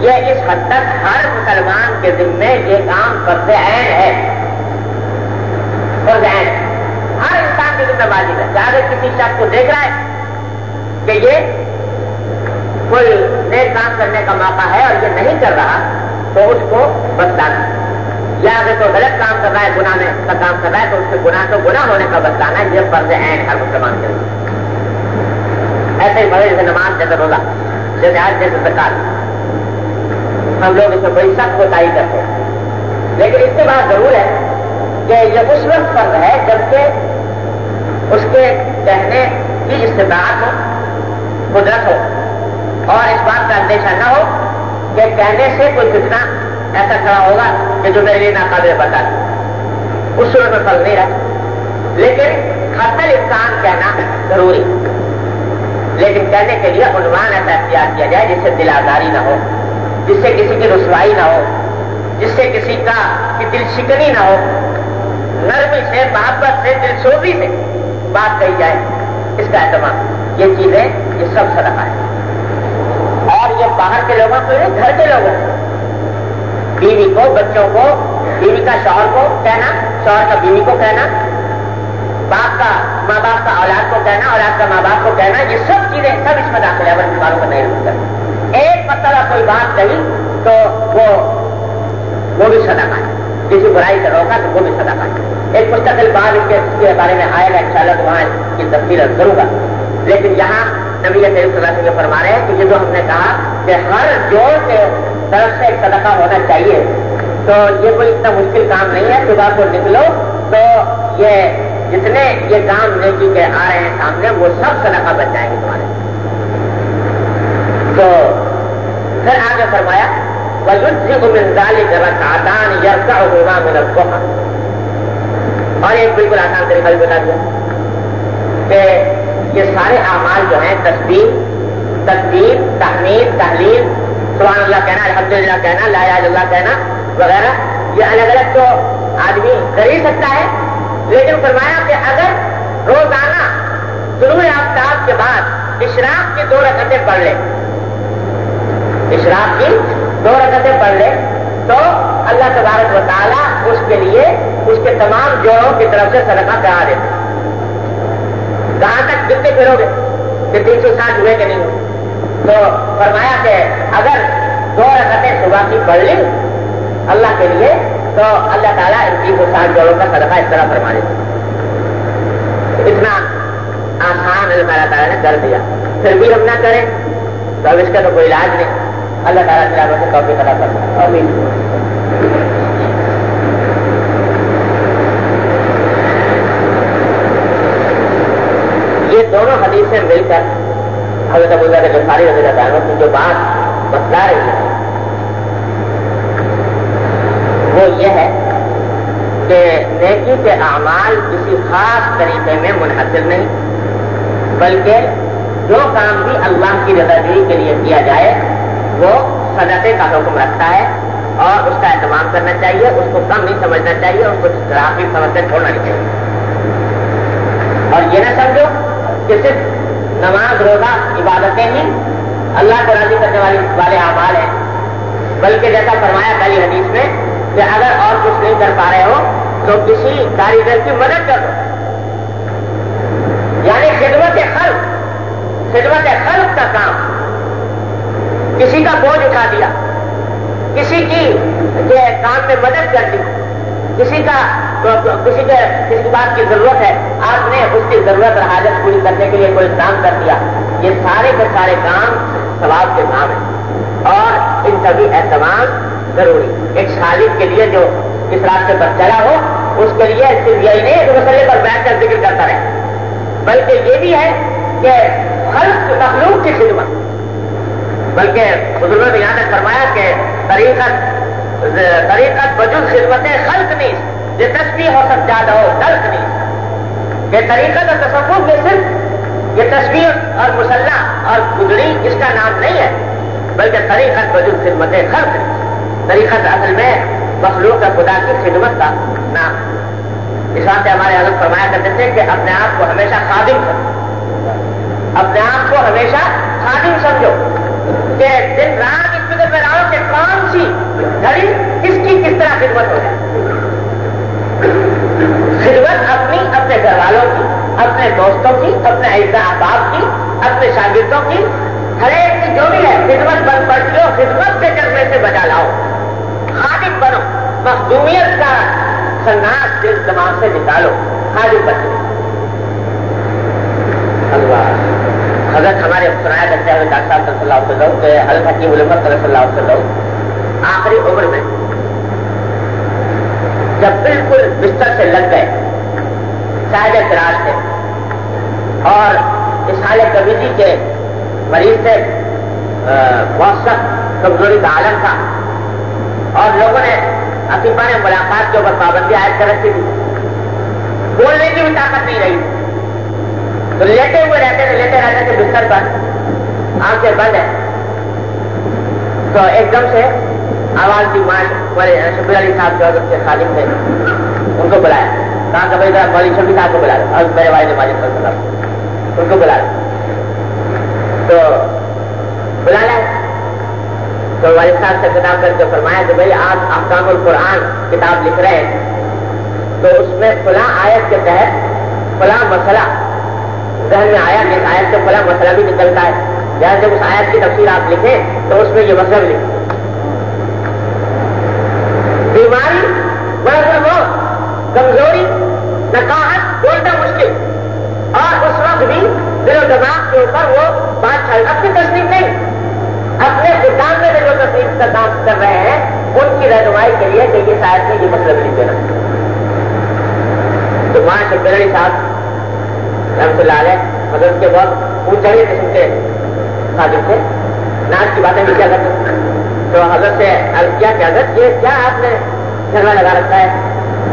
یہ اس حد تک ہر مسلمان کے ذمے یہ کام فرض عین ہے۔ فرض عین، ہر انسان کی ذمہ واجب ہے۔ چاہے کسی شخص کو دیکھ رہا ہے کہ یہ کوئی نیک کام کرنے کا موقع ہے اور یہ نہیں کر رہا، تو اس کو بتلانا۔ یا اگر کوئی غلط کام کر رہا ہے، گناہ میں کا کام کر رہا ہے، تو اس کے گناہ کو گناہ ہونے کا بتلانا ہے یہ فرض عین ہر مسلمان کے لیے۔ ایسے ہی بڑے جیسے نماز جیسے روزہ، جیسے آج جیسے سرکار ہم لوگ اس میں بڑی سخت کوتاہی کرتے ہیں۔ لیکن اس کے بعد ضرور ہے کہ یہ اس وقت فرض ہے جبکہ اس کے کہنے کی استطاعت ہو، قدرت ہو۔ اور اس بات کا اندیشہ نہ ہو کہ کہنے سے کوئی کتنا ایسا کھڑا ہوگا کہ جو میرے لیے ناقابل بتا دے اس صورت میں فرض نہیں رہا۔ لیکن خطر انسان کہنا ضروری۔ لیکن کہنے کے لیے عنوان ایسا اختیار کیا جائے جس سے دل آزاری نہ ہو، جس سے کسی کی رسوائی نہ ہو، جس سے کسی کا کی دل شکنی نہ ہو۔ نرمی سے، محبت سے، دل سوبی سے بات کہی جائے۔ اس کا اہتمام۔ یہ چیزیں، یہ سب صدقہ ہے اور یہ باہر کے لوگوں کو نہیں، گھر کے لوگوں کو۔ بیوی کو، بچوں کو، بیوی کا شوہر کو کہنا، شوہر کا بیوی کو کہنا، باپ کا، ماں باپ کا اولاد کو کہنا، اولاد کا ماں باپ کو کہنا، یہ سب چیزیں سب اس میں داخل ہے ورنہ والوں کو نہیں رکھتا ایک مرتبہ کوئی بات کہی تو وہ وہ بھی سدا ہے۔ کسی برائی سے روکا تو وہ بھی سدا ہے۔ ایک مستقل بات اس کے بارے میں آئے گا ان شاء اللہ تو وہاں کی تفصیل کروں گا۔ لیکن یہاں نبی صلی اللہ علیہ وسلم فرما رہے ہیں کہ یہ جو ہم نے کہا کہ ہر جوڑ کے طرف سے ایک صدقہ ہونا چاہیے، تو یہ کوئی اتنا مشکل کام نہیں ہے، صبح کو نکلو تو یہ جتنے یہ کام نیکی کے آ رہے ہیں سامنے، وہ سب صدقہ بچ جائیں گے تمہارے۔ تو پھر آگے فرمایا وزال جگہ آسان یسا ہوگا میرا اور ایک بالکل آسان طریقہ بھی بتا دیا کہ یہ سارے اعمال جو ہیں تصویر تقدیر تحمید، تحلیل، سبحان اللہ کہنا الحمد للہ کہنا، لا اللہ کہنا وغیرہ، یہ الگ الگ تو آدمی کر ہی سکتا ہے۔ لیکن فرمایا کہ اگر روزانہ طلوع آفتاب کے بعد اشراق کی دو رکعتیں پڑھ لے، اشراق کی دو رکعتیں پڑھ لے، تو اللہ تبارک و تعالیٰ اس کے لیے اس کے تمام جوڑوں کی طرف سے صدقہ کرا دیتے کہاں تک جتنے پھرو گے کہ تین سو ساٹھ ہوئے کہ نہیں ہوئے۔ تو فرمایا کہ اگر دو رکعتیں صبح کی پڑھ لی اللہ کے لیے، تو اللہ تعالیٰ ان تین سو ساٹھ جوڑوں کا صدقہ اس طرح فرما دیتے اتنا آسان اللہ تعالیٰ نے کر دیا۔ پھر بھی ہم نہ کریں، تو اب اس کا تو کوئی علاج نہیں۔ اللہ تعالیٰ تلاوت سے توفیق ادا کرنا امین یہ مل کر حضرت ابو ذر غفاری رضی اللہ عنہ کی جو بات بتلا رہی ہے۔ وہ یہ ہے کہ نیکی کے اعمال کسی خاص طریقے میں منحصر نہیں، بلکہ جو کام بھی اللہ کی رضا کے لیے کیا جائے، وہ صدقے کا حکم رکھتا ہے اور اس کا اہتمام کرنا چاہیے، اس کو کم نہیں سمجھنا چاہیے، اس کو ترافی سمجھ کر چھوڑنا نہیں چاہیے۔ اور یہ نہ سمجھو کہ صرف نماز، روزہ، عبادتیں ہی اللہ کو راضی کرنے والی والے اعمال ہیں۔ بلکہ جیسا فرمایا کلی حدیث میں کہ اگر اور کچھ نہیں کر پا رہے ہو، تو کسی کاریگر کی مدد کر دو۔ یعنی خدمت خلق خدمت خلق کا کام۔ کسی کا بوجھ اٹھا دیا، کسی کی کام میں مدد کر دی، کسی کا کسی کے کسی بات کی ضرورت ہے، آپ نے اس کی ضرورت اور حاجت پوری کرنے کے لیے کوئی کام کر دیا۔ یہ سارے کے سارے کام ثواب کے کام ہیں۔ اور ان سبھی اہتمام ضروری۔ ایک شالد کے لیے جو اس راستے پر چلا ہو، اس کے لیے صرف یہی نہیں کہ مسئلے پر بیٹھ کر ذکر کرتا رہے۔ بلکہ یہ بھی ہے کہ خلق مخلوق کی خدمت۔ بلکہ بزرگوں نے یہاں تک فرمایا کہ طریقت طریقت بجز خدمت خلق نہیں۔ یہ ہو سب زیادہ ہو خلق نہیں۔ کہ طریقت اور تصور میں صرف یہ تصویر اور مسلح اور گزری، اس کا نام نہیں ہے، بلکہ طریقت بجز خدمت خلق طریقت اصل میں مخلوق کا خدا کی خدمت کا نام اس واسطے ہمارے حضرت فرمایا کرتے تھے کہ اپنے آپ کو ہمیشہ خادم سمجھو۔ اپنے آپ کو ہمیشہ خادم سمجھو کہ دن رات اس فکر میں رہو کہ کون سی گھڑی کس کی کس طرح خدمت ہو جائے۔ خدمت اپنی، اپنے گھر والوں کی، اپنے دوستوں کی، اپنے عیسا احباب کی، اپنے شاگردوں کی، ہر ایک کی جو بھی ہے، خدمت بن پڑتی ہو، خدمت کے جذبے سے بجا لاؤ۔ خادم بنو، مخدومیت کا سناس دل دماغ سے نکالو خادم بچے اللہ، حضرت ہمارے سنایا کرتے ہیں ڈاکٹر صاحب صلی اللہ علیہ وسلم کہ حضرت حکیم علمت صلی اللہ علیہ وسلم، آخری عمر میں جب بالکل بستر سے لگ گئے، شاید فراج تھے اور اس حال کمیٹی کے مریض سے بہت سخت کمزوری کا عالم تھا۔ اور لوگوں نے عقیفہ نے ملاقات کے اوپر پابندی عائد کر رکھی تھی۔ بولنے کی بھی طاقت نہیں رہی۔ تو لیٹے ہوئے رہتے تھے، لیٹے رہتے تھے، بستر پر۔ آنکھیں بند ہے تو ایک دم سے آواز دی مان والے شبیر علی صاحب جو کے خالد تھے، ان کو بلایا۔ کہاں کہ بھائی ذرا مولی شبی صاحب کو بلا رہے اور میرے والد ماجد صلی اللہ ان کو بلا رہے تو بلا تو والد صاحب سے کتاب کر کے فرمایا کہ بھائی آپ احکام القرآن کتاب لکھ رہے ہیں۔ تو اس میں فلاں آیت کے تحت فلاں مسئلہ ذہن میں آیا کہ آیت سے فلاں مسئلہ بھی نکلتا ہے۔ جہاں جب اس آیت کی تفصیل آپ لکھیں تو اس میں یہ مسئلہ لکھیں۔ بیماری، بڑا موت، کمزوری نقاہت بولنا مشکل۔ اور اس وقت بھی دل و دماغ کے اوپر وہ بات چل اپنی تصدیق نہیں، اپنے کتاب میں دل و تصدیق کا کام کر رہے ہیں۔ ان کی رہنمائی کے لیے کہ یہ شاید میں یہ مطلب مسئلہ لکھ دینا۔ تو وہاں سے بلڑی صاحب، رحمت اللہ علیہ مگر کے بہت اونچے قسم کے خادم تھے۔ ناچ کی باتیں بھی کیا کرتے تو حضرت سے کیا کہ حضرت یہ کیا آپ نے جھگڑا لگا رکھا ہے؟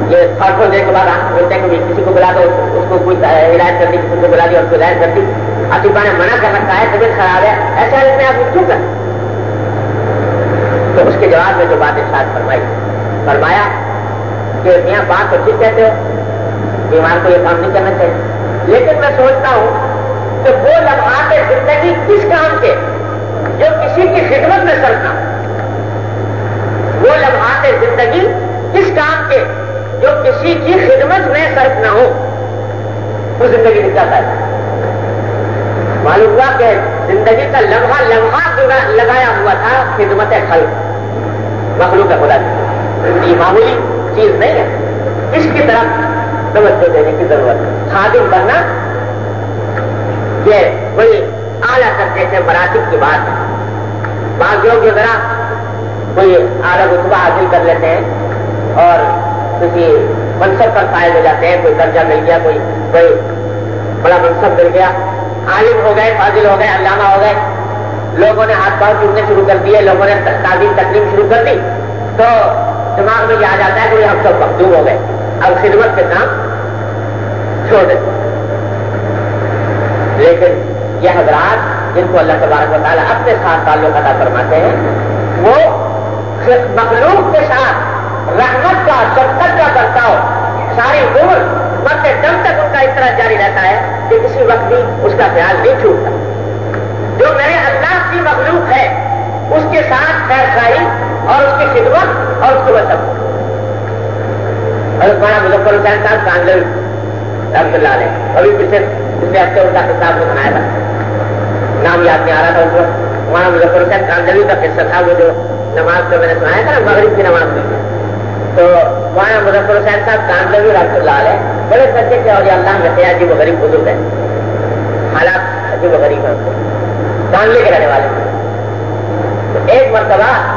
یہ تھوڑا تھوڑی دیر کے بعد آپ بولتے ہیں کہ کسی کو بلا دو، اس کو کوئی ہدایت کر دی، کسی کو بلا دی اور ہدایت کر دی۔ اطیفہ نے منع کر رکھا ہے، طبیعت خراب ہے۔ ایسے حالت میں آپ کیوں کر تو اس کے جواب میں جو بات ارشاد فرمائی، فرمایا کہ میاں بات تو ٹھیک کہتے ہو؟ بیمار کو یہ کام نہیں کرنا چاہیے۔ لیکن میں سوچتا ہوں کہ وہ لمحات زندگی کس کام کے، جو کسی کی خدمت میں سرکنا وہ لمحات زندگی کس کام کے جو کسی کی خدمت میں صرف نہ ہو، وہ زندگی نکلتا ہے۔ معلوم ہوا کہ زندگی کا لمحہ لمحہ لگایا ہوا تھا، خدمت خلق، مخلوق خدا یہ معمولی چیز نہیں ہے۔ اس کی طرف توجہ دینے کی ضرورت ہے۔ خادم بننا، یہ کوئی اعلیٰ کرتے تھے مراتب کی بات ہے۔ بعض لوگ ذرا کوئی اعلیٰ رتبہ حاصل کر لیتے ہیں اور کسی منصب پر فائد ہو جاتے ہیں، کوئی درجہ مل گیا، کوئی کوئی بڑا منصب مل گیا۔ عالم ہو گئے، فاضل ہو گئے، علامہ ہو گئے۔ لوگوں نے ہاتھ پاؤں چننے شروع کر دیے، لوگوں نے تعلیم تکلیم شروع کر دی۔ تو دماغ میں یہ آ جاتا ہے کہ ہم سب مخدوم ہو گئے۔ اب خدمت کے کام چھوڑ دیتے لیکن یہ حضرات جن کو اللہ تبارک و تعالیٰ اپنے ساتھ تعلق ادا فرماتے ہیں، وہ مخلوق کے ساتھ رحمت کا شفقت کا برتاؤ ساری عمر وقت دم تک ان کا اس طرح جاری رہتا ہے کہ کسی وقت بھی اس کا خیال نہیں چھوٹتا جو میرے اللہ کی مخلوق ہے، اس کے ساتھ خیر خائی اور اس کی خدمت اور اس کو بچا اور مانا مظفر حسین صاحب کانگل رحمت اللہ علیہ، ابھی پچھلے پچھلے ہفتے ان کا کتاب کو بنایا تھا۔ نام یاد نہیں آ رہا تھا اس کو مانا مظفر حسین کانگلی کا قصہ تھا وہ جو نماز کو میں نے سنایا تھا نا مغرب کی نماز میں۔ تو وہاں مظفر حسین صاحب کام لگی رحمت اللہ علیہ، بڑے سچے تھے اور اللہ میں عجیب و غریب بزرگ ہے۔ حالات عجیب و غریب ہے کانلے کے رہنے والے۔ تو ایک مرتبہ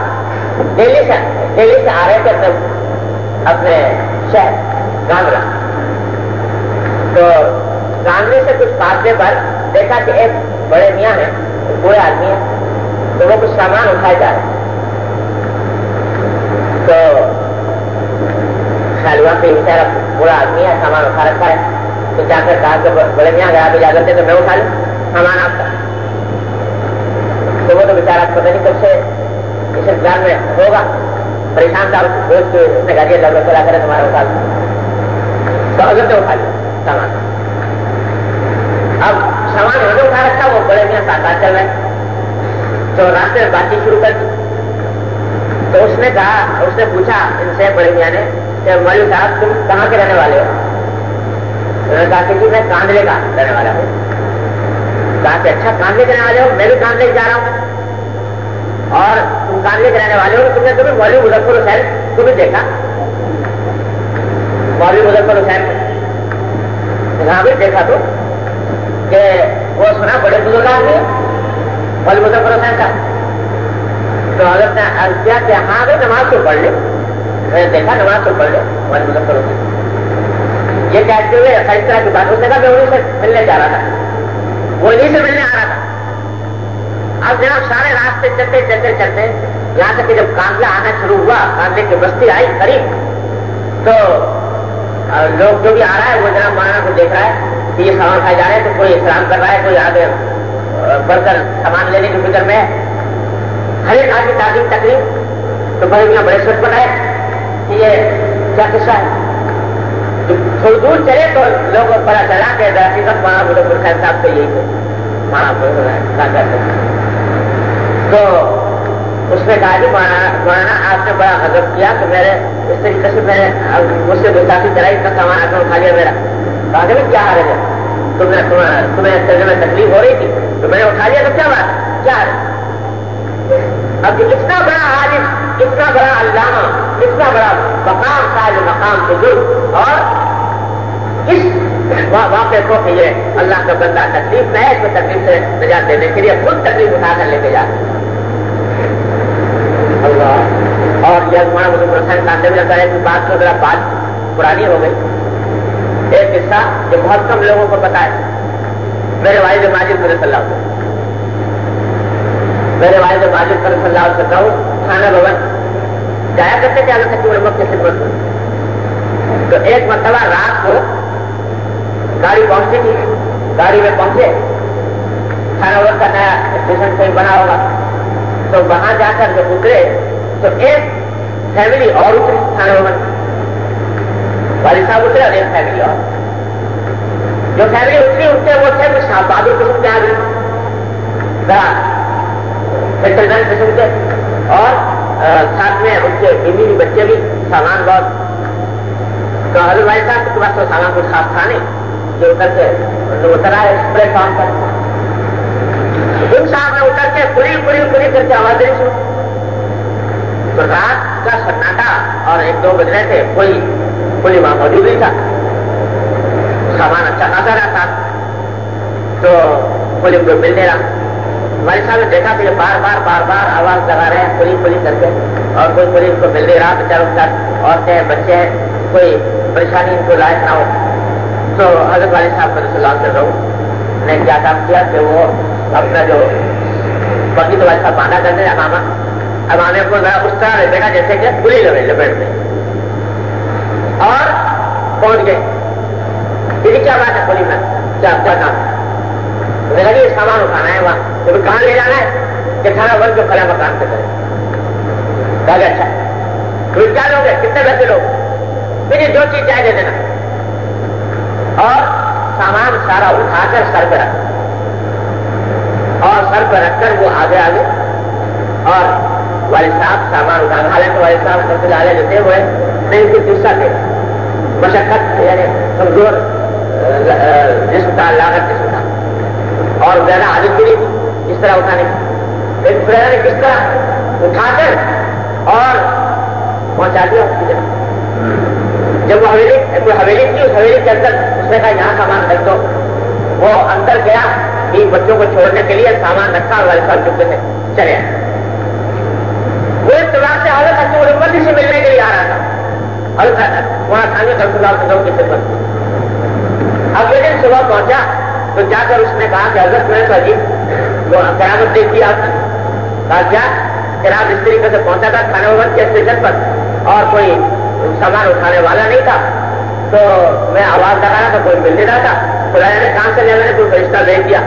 دہلی سے دہلی سے آ رہے تھے اپنے اپنے شہر گانگلا تو گانگلے سے کچھ فاصلے پر دیکھا کہ ایک بڑے میاں ہیں بوڑھے آدمی ہیں۔ تو وہ کچھ سامان اٹھائے جا رہے ہیں۔ تو خیال ہوا کہ بیچارا برا آدمی ہے سامان اٹھا رکھا ہے تو جا کر کہا کہ بڑے میاں گیا بھی جاگر تھے تو میں اٹھا لوں سامان آپ کا تو وہ تو بیچارا پتہ نہیں کب سے اس انتظار میں ہوگا پریشان تھا دوست کے اس نے گاڑی لگ چلا کرے تمہارا اٹھا لوں تو اگر تو اٹھا لیا سامان اب سامان ہمیں اٹھا رکھا وہ بڑے میاں ساتھ ساتھ چل رہے تو راستے میں بات چیت شروع کر دی تو اس نے کہا، اس نے پوچھا ان سے بڑے میاں نے کہ مولو صاحب، تم کہاں کے رہنے والے ہو؟ انہوں نے کہا کہ جی میں کاندلے کا رہنے والا ہوں۔ کہا کہ اچھا کاندلے کے رہنے والے ہو؟ میں بھی کاندلے جا رہا ہوں۔ اور تم کاندلے کے رہنے والے ہو؟ تم نے کبھی مولوی مظفر حسین تمہیں دیکھا۔ مولوی مظفر حسین یہاں بھی دیکھا تو کہ وہ سنا، بڑے بزرگ آدمی مولوی مظفر حسین کا۔ تو حضرت نے عرض کیا کہ ہاں بھی نماز کو پڑھ لے۔ میں نے دیکھا نماز تو پڑھ لے۔ مولوی مظفر حسین یہ کہتے ہوئے اس طرح کی بات اس نے کہا میں انہیں سے ملنے جا رہا تھا۔ وہ انہیں سے ملنے آ رہا تھا۔ اب جناب سارے راستے چلتے چلتے چلتے یہاں تک کہ جب کانگلہ آنا شروع ہوا کانگلے کی بستی آئی قریب۔ تو لوگ جو بھی آ رہا ہے، وہ جناب مانا کو دیکھ رہا ہے کہ یہ سامان کھائے جا رہے ہیں تو کوئی اسلام کر رہا ہے، کوئی آگے بڑھ کر سامان لینے کی فکر میں ہر ایک آدمی تعلیم تقریب تو بڑے بڑے سوچ بنائے کہ یہ کیا قصہ ہے؟ تھوڑی دور چلے تو لوگ پتا چلا کہ حقیقت وہاں مظفر خیر صاحب کو یہی وہاں تو اس نے کہا جی، کہ مولانا آپ نے بڑا حضرت کیا کہ میرے اس طریقے سے میں نے مجھ سے گستاخی چلائی اتنا سامان آپ نے اٹھا لیا میرا۔ کہا کہ کیا حال ہے تمہیں تمہیں چلنے میں تکلیف ہو رہی تھی، تو میں نے اٹھا لیا تو کیا بات؟ کیا اب اتنا بڑا عالم اتنا بڑا علامہ اتنا بڑا مقام صاحب مقام بزرگ اور اس واقعے کو کہ یہ اللہ کا بندہ تکلیف میں اس کو تکلیف سے نجات دینے کے لیے خود تکلیف اٹھا کر لے کے جاتے اللہ۔ اور یہ ہمارا مجھے حسین کانتے میں لگتا ہے کہ بات تو ذرا بات پرانی ہو گئی۔ ایک قصہ جو بہت کم لوگوں کو پتا ہے۔ میرے والد ماجد میرے صلی اللہ میرے والد ماجد میرے صلی اللہ سے کہوں تھانہ بھون جایا کرتے تھے اگر سچی مرمت کی خدمت میں تو ایک مرتبہ رات کو گاڑی پہنچی تھی، گاڑی میں پہنچے۔ کھانا وقت کا نیا اسٹیشن کہیں بنا ہوگا۔ تو وہاں جا کر جب اترے، تو ایک فیملی اور اتری کھانا وقت والد صاحب اترے اور ایک فیملی اور۔ جو فیملی اتری اتنے وہ تھے کچھ بہادر قسم کے آدمی۔ سیٹلمنٹ قسم کے اور ساتھ میں ان کے بیوی بچے بھی سامان بہت تو بھائی صاحب کے پاس تو سامان کچھ خاص تھا نہیں، جو اتر کے اتر آئے پلیٹ فارم پر۔ ان صاحب نے اتر کے پوری پوری پوری کر کے آواز دینی تو رات کا سناٹا اور ایک دو بج رہے تھے، کوئی کوئی وہاں موجود نہیں تھا۔ سامان اچھا خاصا رہا تھا۔ تو کوئی کو مل نہیں رہا۔ ہمارے صاحب نے دیکھا کہ یہ بار بار بار بار آواز لگا رہے ہیں پولیس پولیس کر کے، اور کوئی پولیس کو مل نہیں رہا بچاروں کے ساتھ عورتیں، بچے، کوئی پریشانی ان کو لائق نہ ہو۔ تو حضرت والد صاحب کو اللہ کر رہا ہوں نے کیا کام کیا کہ وہ اپنا جو باقی تو ایسا باندھا کرتے ہیں اماما امامے کو ذرا اس طرح لپیٹا جیسے کہ پوری لگے، لپیٹ میں۔ اور پہنچ گئے۔ پھر کیا بات ہے پولی میں، کیا کیا کام؟ میرا یہ سامان اٹھانا ہے وہاں۔ تو کہاں لے جانا ہے؟ کہ کھانا بند کھڑا مکان سے کرے۔ کہ اچھا۔ پھر کیا لوگ ہیں؟ کتنے پیسے لوگ؟ پھر جو چیز چاہے دے دینا۔ اور سامان سارا اٹھا کر سر پہ رکھ۔ اور سر پہ رکھ کر وہ آگے آگے۔ اور والد صاحب سامان اٹھانا۔ حالانکہ والد صاحب سب سے زیادہ جو تھے وہ نہیں کچھ حصہ تھے۔ مشقت یعنی کمزور جسم تھا لاگت جسم اور زیادہ عادت بھی تھی اس طرح اٹھانے کی؟ ایک نے کس طرح اٹھا کر اور پہنچا دیا اس کی جگہ۔ جب وہ حویلی کوئی حویلی تھی، اس حویلی کے اندر اس نے کہا، یہاں سامان رکھ دو۔ وہ اندر گیا، تین بچوں کو چھوڑنے کے لیے سامان رکھا اور صاحب سے چلے آئے۔ وہ اتباع سے حضرت اچھی عمر جی سے ملنے کے لیے آ رہا تھا۔ اور وہاں کھانے کا اللہ کی خدمت۔ کی اگلے دن صبح پہنچا۔ تو جا کر اس نے کہا کہ حضرت میں تو عجیب وہ قیامت دیکھی آپ کی۔ کہا، کیا؟ کہ اس طریقے سے پہنچا تھا کھانے وقت کے اسٹیشن پر؟ اور کوئی سامان اٹھانے والا نہیں تھا۔ تو میں آواز لگا رہا تھا، کوئی مل نہیں رہا تھا۔ خدا نے کہاں سے لیا میں نے کوئی فرشتہ بھیج دیا۔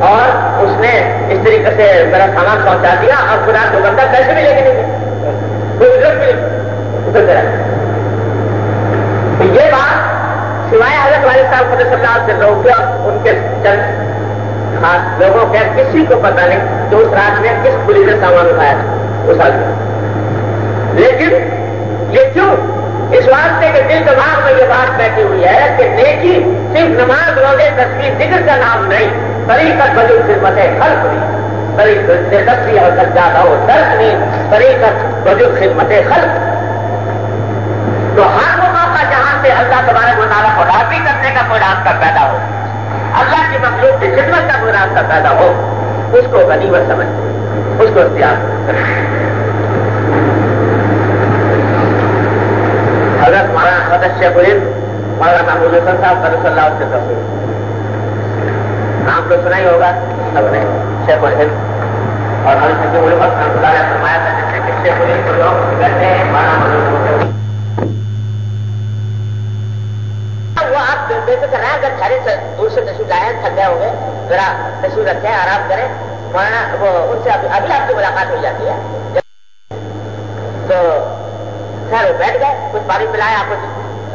اور اس نے اس طریقے سے میرا سامان پہنچا دیا اور خدا کو بندہ پیسے بھی لے کے نہیں؟ کوئی ضرورت بھی نہیں یہ بات سوائے حضرت والد صاحب خود سرکار سے لوگ ان کے چند خاص ہاں، لوگوں کے کسی کو پتا نہیں کہ اس رات میں کس پولیس نے سامان اٹھایا تھا، اس آدمی لیکن یہ کیوں؟ اس واسطے کے دل دماغ میں یہ بات بیٹھی ہوئی ہے کہ نیکی صرف نماز روزے تصویر ذکر کا نام نہیں طریقت بجو خدمت ہے خلق نہیں تصویر اور زیادہ ہو درد نہیں طریقت بجو خدمت خلق۔ تو ہر سے اللہ تبارک مطالعہ کو راضی کرنے کا کوئی راستہ پیدا ہو، اللہ کی مخلوق کی خدمت کا کوئی راستہ پیدا ہو، اس کو غنیمت سمجھ اس کو اختیار حضرت مولانا حضرت شیخ الند مولانا محمود حسن صاحب صلی اللہ سے تصویر نام تو سنا ہی ہوگا، سب نے، شیخ الہند۔ اور حضرت شیخ الحمد اللہ نے فرمایا تھا، جس جیسے کہ شیخ الہند کو لوگ کرتے ہیں، مولانا محمود وہ آپ بے فکر رہے اگر کھڑے سے دور سے تشریف لائے تھک گئے ہوں گے ذرا تشریف رکھیں، آرام کریں مولانا وہ ان سے ابھی ابھی آپ کی ملاقات ہو جاتی ہے۔ تو خیر، وہ بیٹھ گئے، کچھ پانی پلایا، کچھ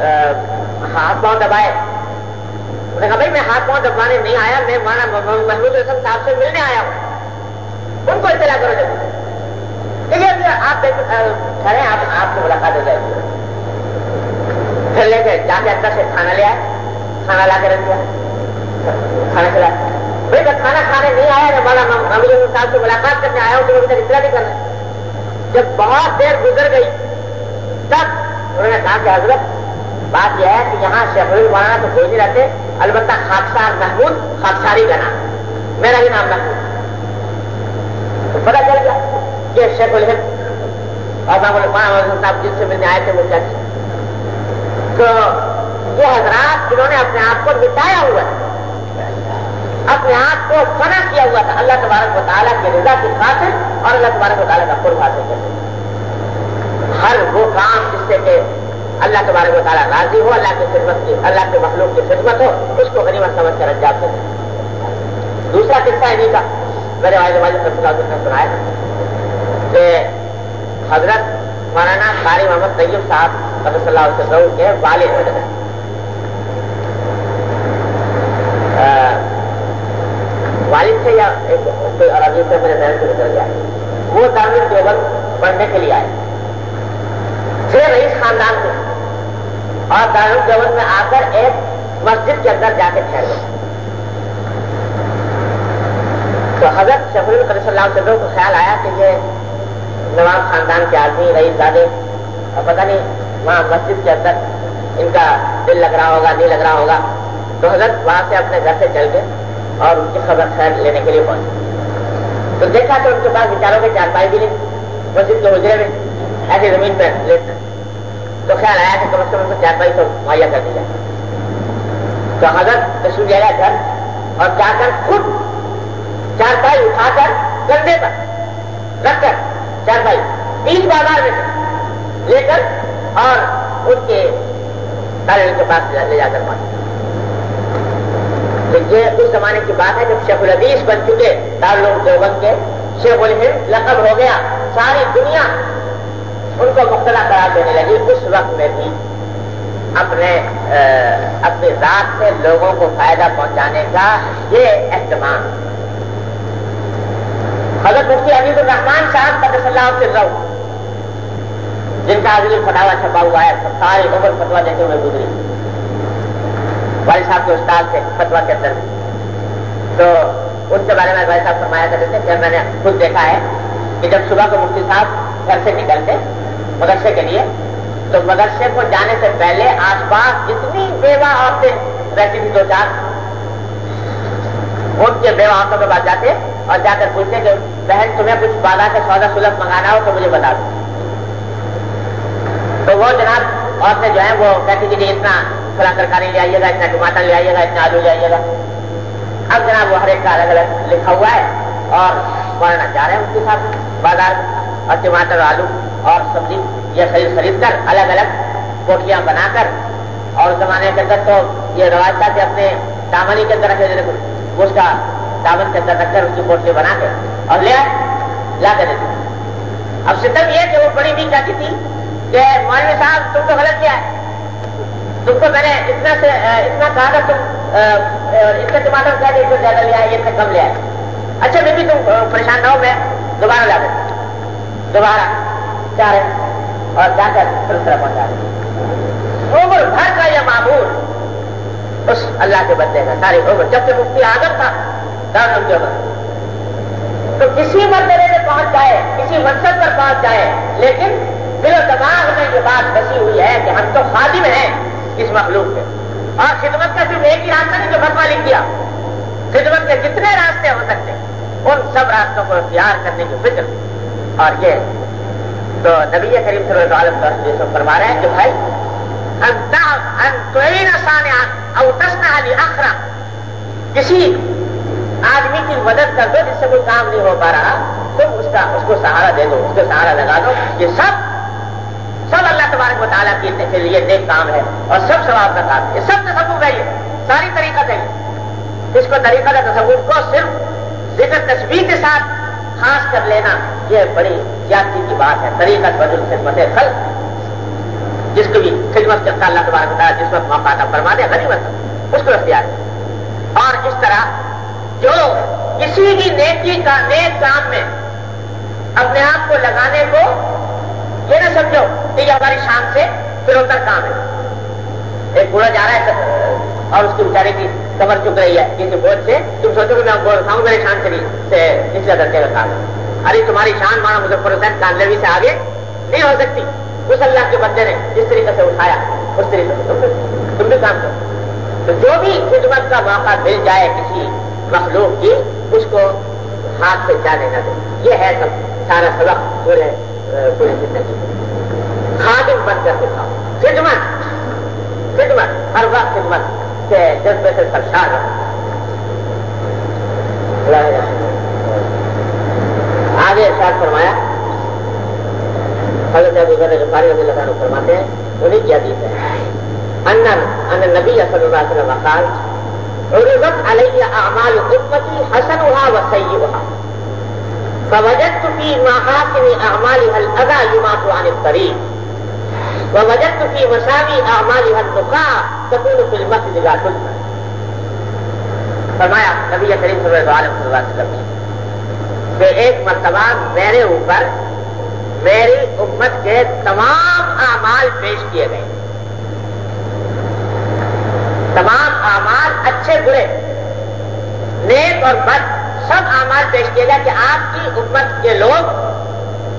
ہاتھ پاؤں دبائے۔ انہوں نے کہا، بھائی، میں ہاتھ پاؤں دبانے نہیں آیا، میں مانا محمود حسن صاحب سے ملنے آیا ہوں۔ ان کو اطلاع کرو جب دیکھیے آپ ٹھہرے آپ آپ سے ملاقات ہو جائے گی۔ پھر لے کے جا کے اندر سے کھانا لے آئے۔ کھانا لا کے رکھ دیا۔ کھانا کھلا۔ بھائی جب کھانا کھانے نہیں آیا جب والا محمود حسن صاحب سے ملاقات کرنے آیا ہوں تو اطلاع نہیں کرنا۔ جب بہت دیر گزر گئی، تب انہوں نے کہا کہ حضرت، بات یہ ہے کہ یہاں شیخ مولانا تو کوئی نہیں رہتے البتہ خاکسار محمود خاکساری کا نام۔ میرا بھی نام محمود۔ تو پتا چل گیا کہ شیخ الہند اور صاحب جن سے ملنے آئے تھے وہ کیا تو یہ حضرات جنہوں نے اپنے آپ کو مٹایا ہوا ہے، اپنے آپ کو فنا کیا ہوا تھا، اللہ تبارک و تعالیٰ کی رضا کی خاطر اور اللہ تبارک و تعالیٰ کا قرب حاصل کرتے ہر وہ کام جس سے کہ اللہ کے بارے میں تعالیٰ راضی ہو، اللہ کی خدمت کی، اللہ کے مخلوق کی خدمت ہو، اس کو غنیمت سمجھ کر انجام دیں دوسرا قصہ انہیں کا، میرے والد والد سب اللہ نے سنایا کہ حضرت مولانا قاری محمد طیب صاحب، صلی اللہ علیہ وسلم کے والد ہو ہاں۔ والد سے یا کوئی عربی سے میرے ذہن سے نکل گیا۔ وہ دارمک دیوبند پڑھنے کے لیے آئے۔ چھ رئیس خاندان کے اور دارمک دیوبند میں آ کر ایک مسجد کے اندر جا کے ٹھہر گئے۔ تو حضرت شفر القلی صلی اللہ علیہ وسلم کو خیال آیا کہ یہ نواب خاندان کے آدمی، رئیس زادے، اور پتہ نہیں وہاں مسجد کے اندر ان کا دل لگ رہا ہوگا، نہیں لگ رہا ہوگا۔ تو حضرت وہاں سے اپنے گھر سے چل گئے اور ان کی خبر خیر لینے کے لیے پہنچے تو دیکھا تو ان کے پاس بچاروں کے چار پائی بھی نہیں مسجد کے حجرے میں ایسی زمین پہ لیٹنا تو خیال آیا کہ کم از کم چار پائی تو مہیا کر دی جائے۔ تو حضرت تشریف جی لے گیا گھر اور جا کر خود چار پائی اٹھا کر کندھے پر رکھ کر چار پائی بازار میں لے کر اور ان کے سارے کے پاس لے جا کر پہنچے تو یہ اس زمانے کی بات ہے جب شیخ الحدیث بن چکے دارالعلوم دیوبند کے شیخ الہند لقب ہو گیا، ساری دنیا ان کو مختلف قرار دینے لگی، اس وقت میں بھی اپنے اپنی ذات سے لوگوں کو فائدہ پہنچانے کا یہ اہتمام۔ حضرت مفتی عبید الرحمان صاحب کا اللہ سے رہو جن کا عزیز فتوا چھپا ہوا ہے ساری عمر فتوا دیتے ہوئے گزری۔ بھائی صاحب کے استاد تھے فتوا کے اندر۔ تو اس کے بارے میں بھائی صاحب فرمایا کرتے تھے کہ میں نے خود دیکھا ہے کہ جب صبح کو مفتی صاحب گھر سے نکلتے، مدرسے کے لیے، تو مدرسے کو جانے سے پہلے آس پاس اتنی بیوہ عورتیں رہتی تھی دو چار، ان کے بیوہ عورتوں کے پاس جاتے اور جا کر پوچھتے کہ بہن تمہیں کچھ بادہ کا سودا سلب منگانا ہو تو مجھے بتا دو۔ تو وہ جناب عورتیں جو ہیں، وہ کہتی کہ جی اتنا فلاں ترکاری لے آئیے گا، اتنا ٹماٹر لے آئیے گا، اتنا آلو لے آئیے گا۔ اب جناب وہ ہر ایک کا الگ الگ لکھا ہوا ہے اور بڑھنا چاہ رہے ہیں اس کے ساتھ۔ بازار اور ٹماٹر، آلو اور سبزی، یہ خرید خرید کر الگ الگ کوٹیاں بنا کر اور زمانے کے اندر تو یہ رواج تھا کہ اپنے دامنی کے اندر رکھے اس کا دامن کے اندر رکھ کر اس کی کوٹلی بنا کے اور لے آئے، لا کر دیتے اب ستم یہ کہ وہ بڑی بھی کہتی تھی کہ مولوی صاحب تم کو غلط کیا ہے۔ تم کو میں نے اتنا سے اتنا کہا تھا، تم اتنے ٹماٹر کہہ دے اتنا زیادہ لیا اتنا کم لیا اچھا میں بھی تم پریشان نہ ہو، میں دوبارہ لا دیں دوبارہ۔ چاہ رہے اور جا کر دوسرا پہنچا رہے عمر بھر کا یہ معمول اس اللہ کے بندے کا، ساری عمر۔ جب سے مفتی آدم تھا دار کے تو کسی مرتبے میں پہنچ جائے، کسی منصب پر پہنچ جائے، لیکن دل و دماغ میں یہ بات بسی ہوئی ہے کہ ہم تو خادم ہیں۔ اس مخلوق کے اور خدمت کا صرف ایک ہی راستہ نہیں جو فتوا لکھ دیا خدمت کے جتنے راستے ہو سکتے ان سب راستوں کو اختیار کرنے کی فکر۔ اور یہ تو نبی کریم صلی اللہ علیہ وسلم سب فرما رہے ہیں کہ بھائی آخرا کسی آدمی کی مدد کر دو جس سے کوئی کام نہیں ہو پا رہا، تم اس کا، اس کو سہارا دے دو، اس کو سہارا لگا دو۔ یہ سب سب اللہ تبارک مطالعہ کے لیے نیک کام ہے اور سب سواب کا کام ہے۔ سب تصور ہے یہ۔ ساری طریقہ ہے اس کو طریقہ کا تصور کو صرف ذکر تصویر کے ساتھ خاص کر لینا، یہ بڑی زیادتی کی بات ہے۔ طریقہ بدل خدمت خل جس کو بھی خدمت کرتا اللہ تبارک مطالعہ جس وقت موقع تھا فرما دے غریب اس کو اختیار اور اس طرح جو کسی بھی نیکی کا، نیک کام میں اپنے آپ کو لگانے کو، یہ نہ سمجھو۔ کہ یہ ہماری شان سے پھروتر کام ہے۔ ایک بوڑھا جا رہا ہے، اور اس کی بیچارے کی کمر چک رہی ہے۔ کسی بوجھ سے تم سوچو کہ میں بول رہا ہوں میرے شان سے نچلا درجے کا کام ہے۔ ارے، تمہاری شان مانا مظفر حسین کانلوی سے آگے نہیں ہو سکتی۔ اس اللہ کے بندے نے جس طریقے سے اٹھایا، اس طریقے سے تم بھی کام کرو تو جو بھی خدمت کا موقع مل جائے کسی مخلوق کی، اس کو ہاتھ سے جانے نہ دے۔ یہ ہے سب، سارا سبق پورے پوری زندگی خادم بن کر دکھاؤ خدمت خدمت، ہر وقت خدمت کے جذبے سے سرشار آگے ارشاد فرمایا، حضرت ابو ذر غفاری رضی اللہ عنہ فرماتے ہیں انہیں کی حدیث ہے۔ ان ان نبی صلی اللہ علیہ وسلم قال، عرضت علی اعمال امتی حسنها وسیئها فوجدت في محاسن اعمالها الاذى يمات عن الطريق۔ ووجدت في مساوي اعمالها النقاء تكون في المسجد لا تذكر فرمایا، نبی کریم صلی اللہ علیہ وسلم نے کہ ایک مرتبہ میرے اوپر میری امت کے تمام اعمال پیش کیے گئے۔ تمام اعمال اچھے، برے، نیک اور بد، سب اعمال پیش کیے گئے کہ آپ کی امت کے لوگ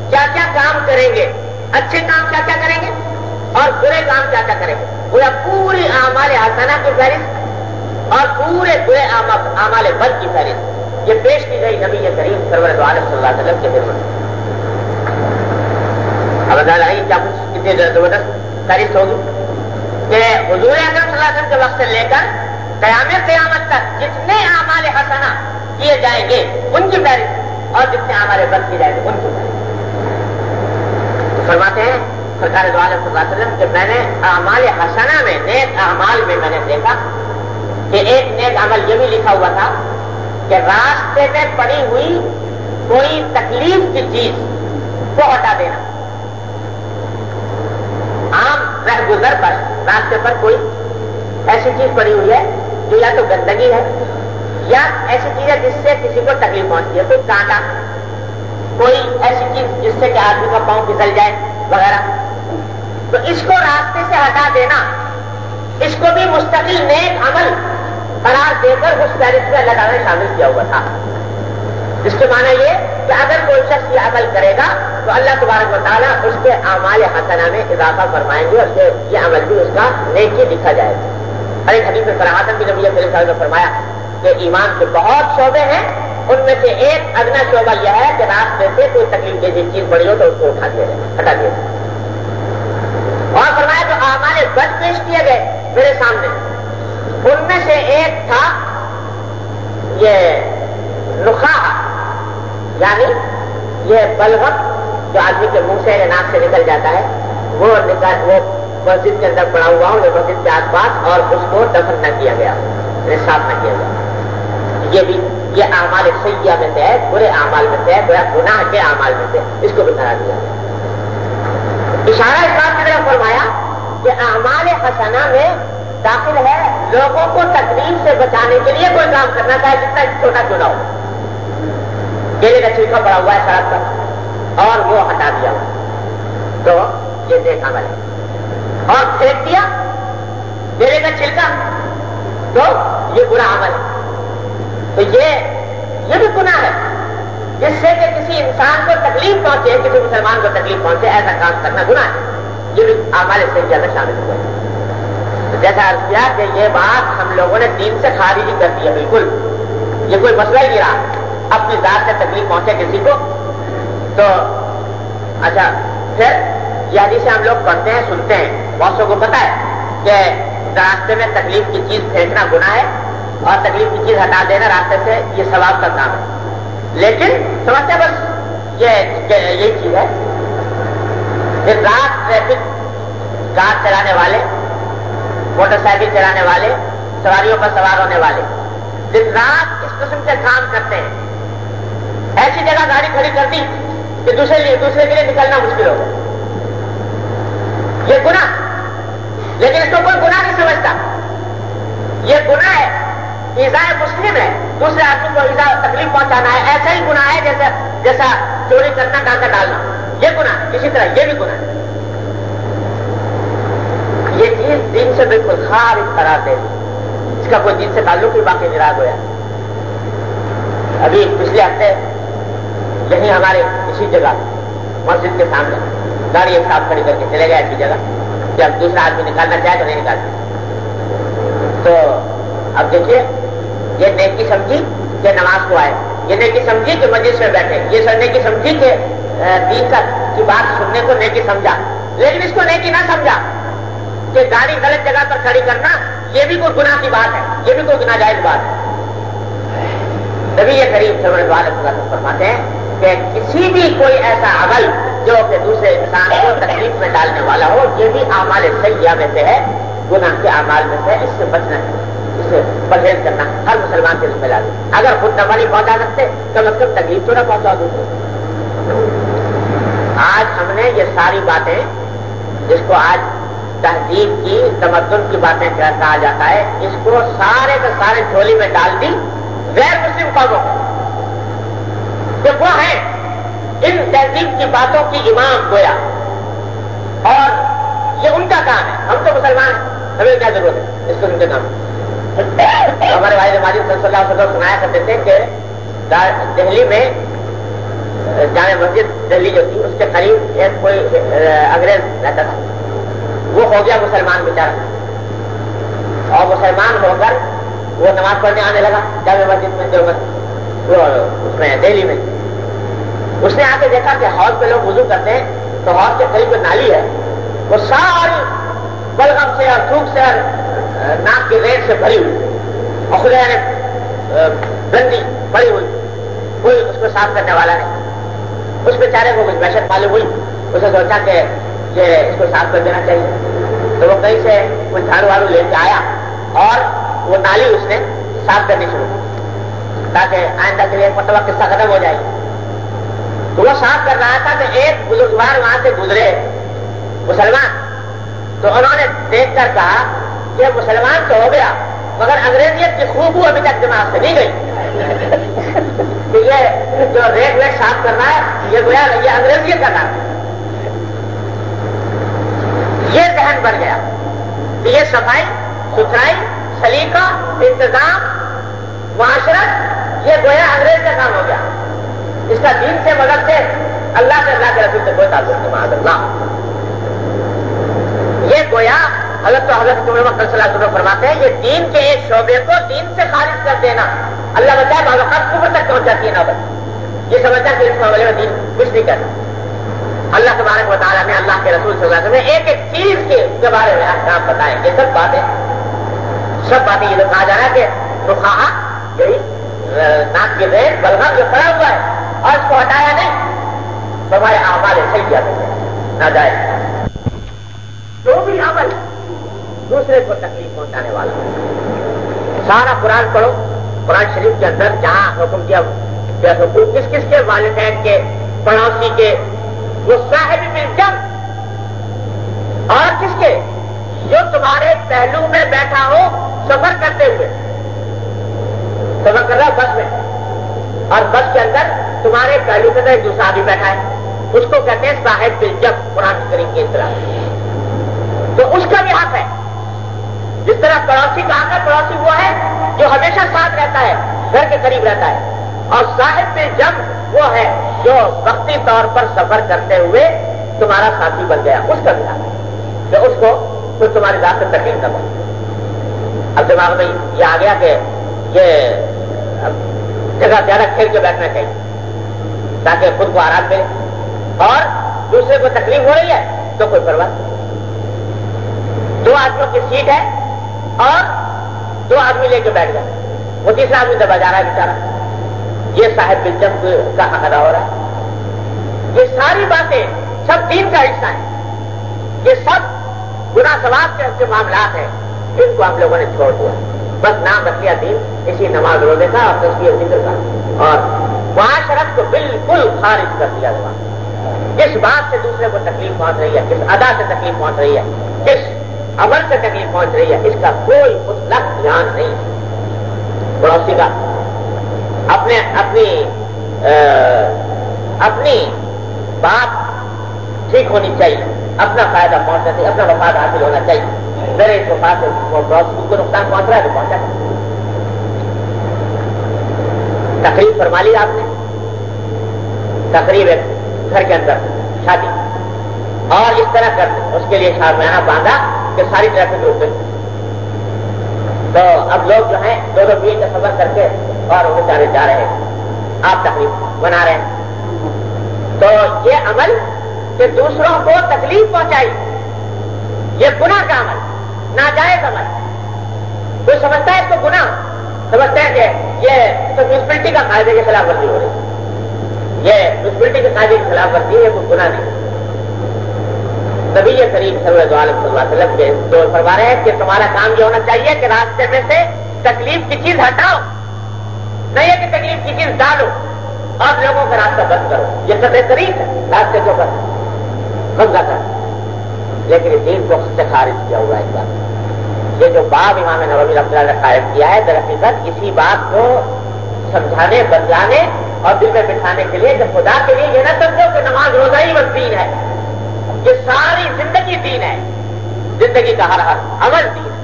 کیا کیا کام کریں گے؟ اچھے کام کیا کیا کریں گے؟ اور برے کام کیا کیا کریں گے پورا پوری اعمال حسانہ کی فہرست اور پورے برے اعمال بد کی فہرست۔ یہ پیش کی گئی نبی کریم سرور عالم صلی اللہ علیہ وسلم کے دل میں اب اندازہ آئی کیا کچھ کتنی زبردست فہرست ہوگی؟ کہ حضور اعظم صلی اللہ علیہ وسلم کے وقت سے لے کر قیام قیامت تک جتنے اعمال حسنا کیے جائیں گے، ان کی فہرست اور جتنے اعمال بند کی جائیں گے، ان کی فہرست۔ فرماتے ہیں سرکار دو عالم صلی اللہ علیہ وسلم کہ میں نے اعمال حسنا میں، نیک اعمال میں میں نے دیکھا کہ ایک نیک عمل یہ بھی لکھا ہوا تھا کہ راستے میں پڑی ہوئی کوئی تکلیف کی چیز کو ہٹا دینا۔ عام رہ گزر پر، راستے پر کوئی ایسی چیز پڑی ہوئی ہے جو یا تو گندگی ہے، یا ایسی چیز ہے جس سے کسی کو تکلیف پہنچتی ہے، کوئی کانٹا، کوئی ایسی چیز جس سے کہ آدمی کا پاؤں پھسل جائے وغیرہ۔ تو اس کو راستے سے ہٹا دینا۔ اس کو بھی مستقل نیک عمل قرار دے کر اس فہرست میں اللہ تعالیٰ نے شامل کیا ہوا تھا۔ جس کے معنی یہ کہ اگر کوئی شخص یہ عمل کرے گا تو اللہ تبارک و تعالیٰ اس کے اعمال حسنہ میں اضافہ فرمائیں گے اور یہ عمل بھی اس کا نیکی لکھا جائے گا۔ اور ایک حدیث فراہم بھی نبی علیہ صاحب نے فرمایا کہ ایمان کے بہت شعبے ہیں، ان میں سے ایک اگنا شعبہ یہ ہے کہ راستے سے کوئی تکلیف جیسی چیز بڑی ہو تو اس کو اٹھا دیا جائے ہٹا دیا جائے۔ اور فرمایا جو اعمال بد پیش کیے گئے میرے سامنے، ان میں سے ایک تھا یہ نخا یعنی یہ بلغم جو آدمی کے منہ سے ناک سے نکل جاتا ہے، وہ نکل، وہ مسجد کے اندر پڑا ہوا ہوں مسجد کے آس پاس، اور اس کو دفن نہ کیا گیا یعنی صاف نہ کیا گیا۔ یہ بھی، یہ اعمال سیاح میں سے ہے، برے اعمال میں سے ہے گناہ کے اعمال میں سے اس کو بھی کرا دیا۔ اشارہ اس بات کی طرف فرمایا کہ اعمال حسنہ میں داخل ہے لوگوں کو تکلیف سے بچانے کے لیے کوئی کام کرنا چاہے جتنا چھوٹا چنا ہو۔ کیلے کا چھلکا پڑا ہوا ہے سڑک پر اور وہ ہٹا دیا۔ تو یہ دیکھا میں اور پھینک دیا۔ میرے کا چھلکا۔ تو یہ برا عمل ہے۔ تو یہ یہ بھی گناہ ہے۔ جس سے کہ کسی انسان کو تکلیف پہنچے، کسی مسلمان کو تکلیف پہنچے، ایسا کام کرنا گناہ ہے یہ بھی ہمارے سے زیادہ شامل ہوئے۔ جیسا عرض کیا کہ یہ بات ہم لوگوں نے دین سے خارج ہی کر دی ہے، بالکل۔ یہ کوئی مسئلہ ہی نہیں رہا۔ اپنی ذات سے تکلیف پہنچے کسی کو، تو اچھا پھر یہ حدیث ہم لوگ پڑھتے ہیں، سنتے ہیں۔ بہت سو کو پتا ہے کہ راستے میں تکلیف کی چیز پھینکنا گنا ہے اور تکلیف کی چیز ہٹا دینا راستے سے یہ ثواب کا کام ہے۔ لیکن سمجھتے بس یہ یہی چیز ہے کہ رات ٹریفک کار چلانے والے، موٹر سائیکل چلانے والے، سواریوں پر سوار ہونے والے دن رات اس قسم سے کام کرتے ہیں۔ ایسی جگہ گاڑی کھڑی کر دی کہ دوسرے دوسرے کے لیے نکلنا مشکل ہوگا۔ یہ گنا لیکن اس کو کوئی گناہ نہیں سمجھتا۔ یہ گناہ ہے ایزا مسلم ہے۔ دوسرے آدمی کو ایزا تکلیف پہنچانا ہے، ایسا ہی گناہ ہے جیسا جیسا چوری کرنا ڈاکہ ڈالنا۔ یہ گناہ ہے، اسی طرح یہ بھی گناہ ہے۔ یہ چیز دن سے بالکل خارج قرار دے اس کا کوئی دن سے تعلق ہی باقی نراغ ہوا ابھی پچھلے ہفتے یہیں ہمارے اسی جگہ مسجد کے سامنے گاڑی ایک ساتھ کھڑی کر کے چلے گئے ایسی جگہ جب دوسرا آدمی نکالنا چاہے تو نہیں نکالتے تو اب دیکھیے، یہ نیکی سمجھی کہ نماز کو آئے۔ یہ نیکی سمجھی کہ مجلس میں بیٹھے۔ یہ سر نیکی سمجھی کہ دین کا کی بات سننے کو نیکی سمجھا۔ لیکن اس کو نیکی نہ سمجھا کہ گاڑی غلط جگہ پر کھڑی کرنا، یہ بھی کوئی گناہ کی بات ہے۔ یہ بھی کوئی گناہ جائز بات ہے۔ تبھی یہ قریب سمجھ والے فرماتے ہیں کہ کسی بھی کوئی ایسا عمل جو کہ دوسرے انسان کو تکلیف میں ڈالنے والا ہو، یہ بھی اعمال سیاح میں سے ہے، گناہ کے اعمال میں سے اس سے بچنا ہے۔ اس سے پرہیز کرنا، ہر مسلمان کے ذمہ داری۔ اگر خود نفا نہیں پہنچا سکتے، تو مطلب تکلیف تو نہ پہنچا دوسرے آج ہم نے یہ ساری باتیں، جس کو آج تہذیب کی، تمدن کی باتیں کہا جاتا ہے، اس کو سارے کے سارے جھولی میں ڈال دی غیر مسلم قوموں کو۔ وہ ہیں ان تہذیب کی باتوں کی امام گویا۔ اور یہ ان کا کام ہے۔ ہم تو مسلمان ہیں، ہمیں کیا ضرورت ہے؟ اس کو ان کے نام۔ ہمارے بھائی ہماری صلی اللہ علیہ وسلم سنایا کرتے تھے کہ دہلی میں جامع مسجد دہلی جو تھی، اس کے قریب ایک کوئی انگریز رہتا تھا۔ وہ ہو گیا مسلمان بیچارا اور مسلمان ہو کر وہ نماز پڑھنے آنے لگا جامع مسجد میں، جو اس میں، دہلی میں۔ اس نے آ کے دیکھا کہ ہاؤس پہ لوگ وضو کرتے ہیں۔ تو ہاؤس کے قریب نالی ہے، وہ ساری بلغم سے اور تھوک سے اور ناک کی ریٹ سے بھری ہوئی اور خدا نے گندی بھری ہوئی، کوئی اس کو صاف کرنے والا نہیں۔ اس بیچارے کو کچھ دہشت معلوم ہوئی اسے سوچا کہ یہ اس کو صاف کر دینا چاہیے۔ تو وہ کہیں سے کوئی جھاڑو واڑو لے کے آیا اور وہ نالی اس نے صاف کرنی شروع کی، تاکہ آئندہ کے لیے مرتبہ قصہ ختم ہو جائے۔ تو وہ صاف کر رہا تھا کہ ایک بزرگوار وہاں سے گزرے، مسلمان۔ تو انہوں نے دیکھ کر کہا کہ مسلمان تو ہو گیا، مگر انگریزیت کی خوب ابھی تک دماغ سے نہیں گئی۔ <laughs> کہ یہ جو ریٹ ویٹ صاف کرنا ہے، یہ گویا یہ انگریزیت کا کام یہ ذہن بن گیا۔ کہ یہ صفائی، ستھرائی، سلیقہ، انتظام، معاشرت، یہ گویا انگریز کا کام ہو گیا۔ اس کا دین سے مدد سے اللہ سے اللہ کے رسول سے کوئی تعلق نہیں اللہ۔ یہ گویا حضرت تو حضرت صلی اللہ علیہ وسلم فرماتے ہیں یہ دین کے ایک شعبے کو دین سے خارج کر دینا۔ اللہ بچائے بعض اوقات کفر تک پہنچ جاتی ہے نوبت یہ سمجھتا کہ اس معاملے میں دین کچھ نہیں کرتا۔ اللہ تبارک تعالیٰ نے اللہ کے رسول صلی اللہ علیہ وسلم ایک ایک چیز کے بارے میں احکام بتائے یہ سب باتیں۔ سب باتیں یہ کہا جا رہا ہے کہ رخا یہی ناک کے ریٹ بلغم جو کھڑا ہوا ہے، اور اس کو ہٹایا نہیں، تو ہمارے آمال صحیح کیا نہ جائے جو بھی عمل دوسرے کو تکلیف پہنچانے والا۔ سارا قرآن پڑھو، قرآن شریف کے اندر جہاں حکم کیا حکم کس کس کے والدین کے، پڑوسی کے، وہ صاحب میں اور کس کے؟ جو تمہارے پہلو میں بیٹھا ہو سفر کرتے ہوئے۔ سفر کر رہا بس میں۔ اور بس کے اندر تمہارے پہلو کے اندر دوسرا بھی بیٹھا ہے۔ اس کو کہتے ہیں صاحب جب، قرآن کریم کی اطلاع۔ تو اس کا بھی حق ہے۔ جس طرح پڑوسی کا حق پڑوسی وہ ہے، جو ہمیشہ ساتھ رہتا ہے، گھر کے قریب رہتا ہے۔ اور صاحب میں جب وہ ہے جو وقتی طور پر سفر کرتے ہوئے تمہارا ساتھی بن گیا، اس کا بھی کہ اس کو پھر تمہاری ذات سے تکلیف نہ بنے اب دماغ میں یہ آ گیا کہ یہ جگہ زیادہ کھیل کے بیٹھنا چاہیے، تاکہ خود کو آرام ملے اور دوسرے کو تکلیف ہو رہی ہے تو کوئی پرواہ دو آدمیوں کی سیٹ ہے اور دو آدمی لے کے بیٹھ گئے۔ وہ تیسرا آدمی دبا جا رہا ہے بیچارا یہ صاحب دلچسپ کا حق ادا ہو رہا ہے۔ یہ ساری باتیں سب دین کا حصہ ہے یہ سب گنا ثواب کے معاملات ہیں، ان کو ہم لوگوں نے چھوڑ دیا۔ بس نام رکھ لیا دین، اسی نماز روزے کا اور تصویر ذکر کا اور معاشرت کو بالکل خارج کر دیا۔ گیا کس بات سے دوسرے کو تکلیف پہنچ رہی ہے کس ادا سے تکلیف پہنچ رہی ہے کس عمل سے تکلیف پہنچ رہی ہے، اس کا کوئی مطلق دھیان نہیں۔ پڑوسی کا اپنے، اپنی اپنی بات ٹھیک ہونی چاہیے۔ اپنا فائدہ پہنچنا چاہیے، اپنا وفاد حاصل ہونا چاہیے۔ میرے اس وفاد سے کو نقصان پہنچ رہا ہے تو پہنچا۔ تقریب فرما لی آپ نے۔ تقریب ایک گھر کے اندر، شادی۔ اور اس طرح کر، اس کے لیے شادمانہ باندھا۔ کہ ساری ٹریفک روک گئی تو اب لوگ جو ہیں، دو دو بیل کا سفر کر کے اور وہ بیچارے جا رہے ہیں۔ آپ تکلیف بنا رہے ہیں۔ تو یہ عمل کہ دوسروں کو تکلیف پہنچائی۔ یہ گناہ کا عمل، ناجائز عمل۔ کوئی سمجھتا ہے اس کو گناہ سمجھتے ہیں کہ یہ تو میونسپلٹی کا فائدے کے خلاف ورزی ہو رہی۔ ہے یہ ریسپلٹی کے قاعدے کی خلاف ورزی ہے کوئی گناہ نہیں۔ نبی یہ قریب عالم صلی اللہ علیہ وسلم کے دور فرما رہے ہیں کہ تمہارا کام یہ ہونا چاہیے کہ راستے میں سے تکلیف کی چیز ہٹاؤ۔ نہیں ہے کہ تکلیف کی چیز ڈالو اور لوگوں کا راستہ بند کرو۔ یہ سب قریب ہے۔ راستے کے اوپر بندہ کر۔ لیکن دین کو سے خارج کیا ہوا ایک بات یہ جو باب امام نوی رحمۃ اللہ نے قائم کیا ہے درحقیقت اسی بات کو سمجھانے، بدلانے اور دل میں بٹھانے کے لیے، جب خدا کے لیے یہ نہ سمجھو کہ نماز روزہ ہی بس ہے۔ یہ ساری زندگی دین ہے۔ زندگی کا ہر ہر عمل دین ہے۔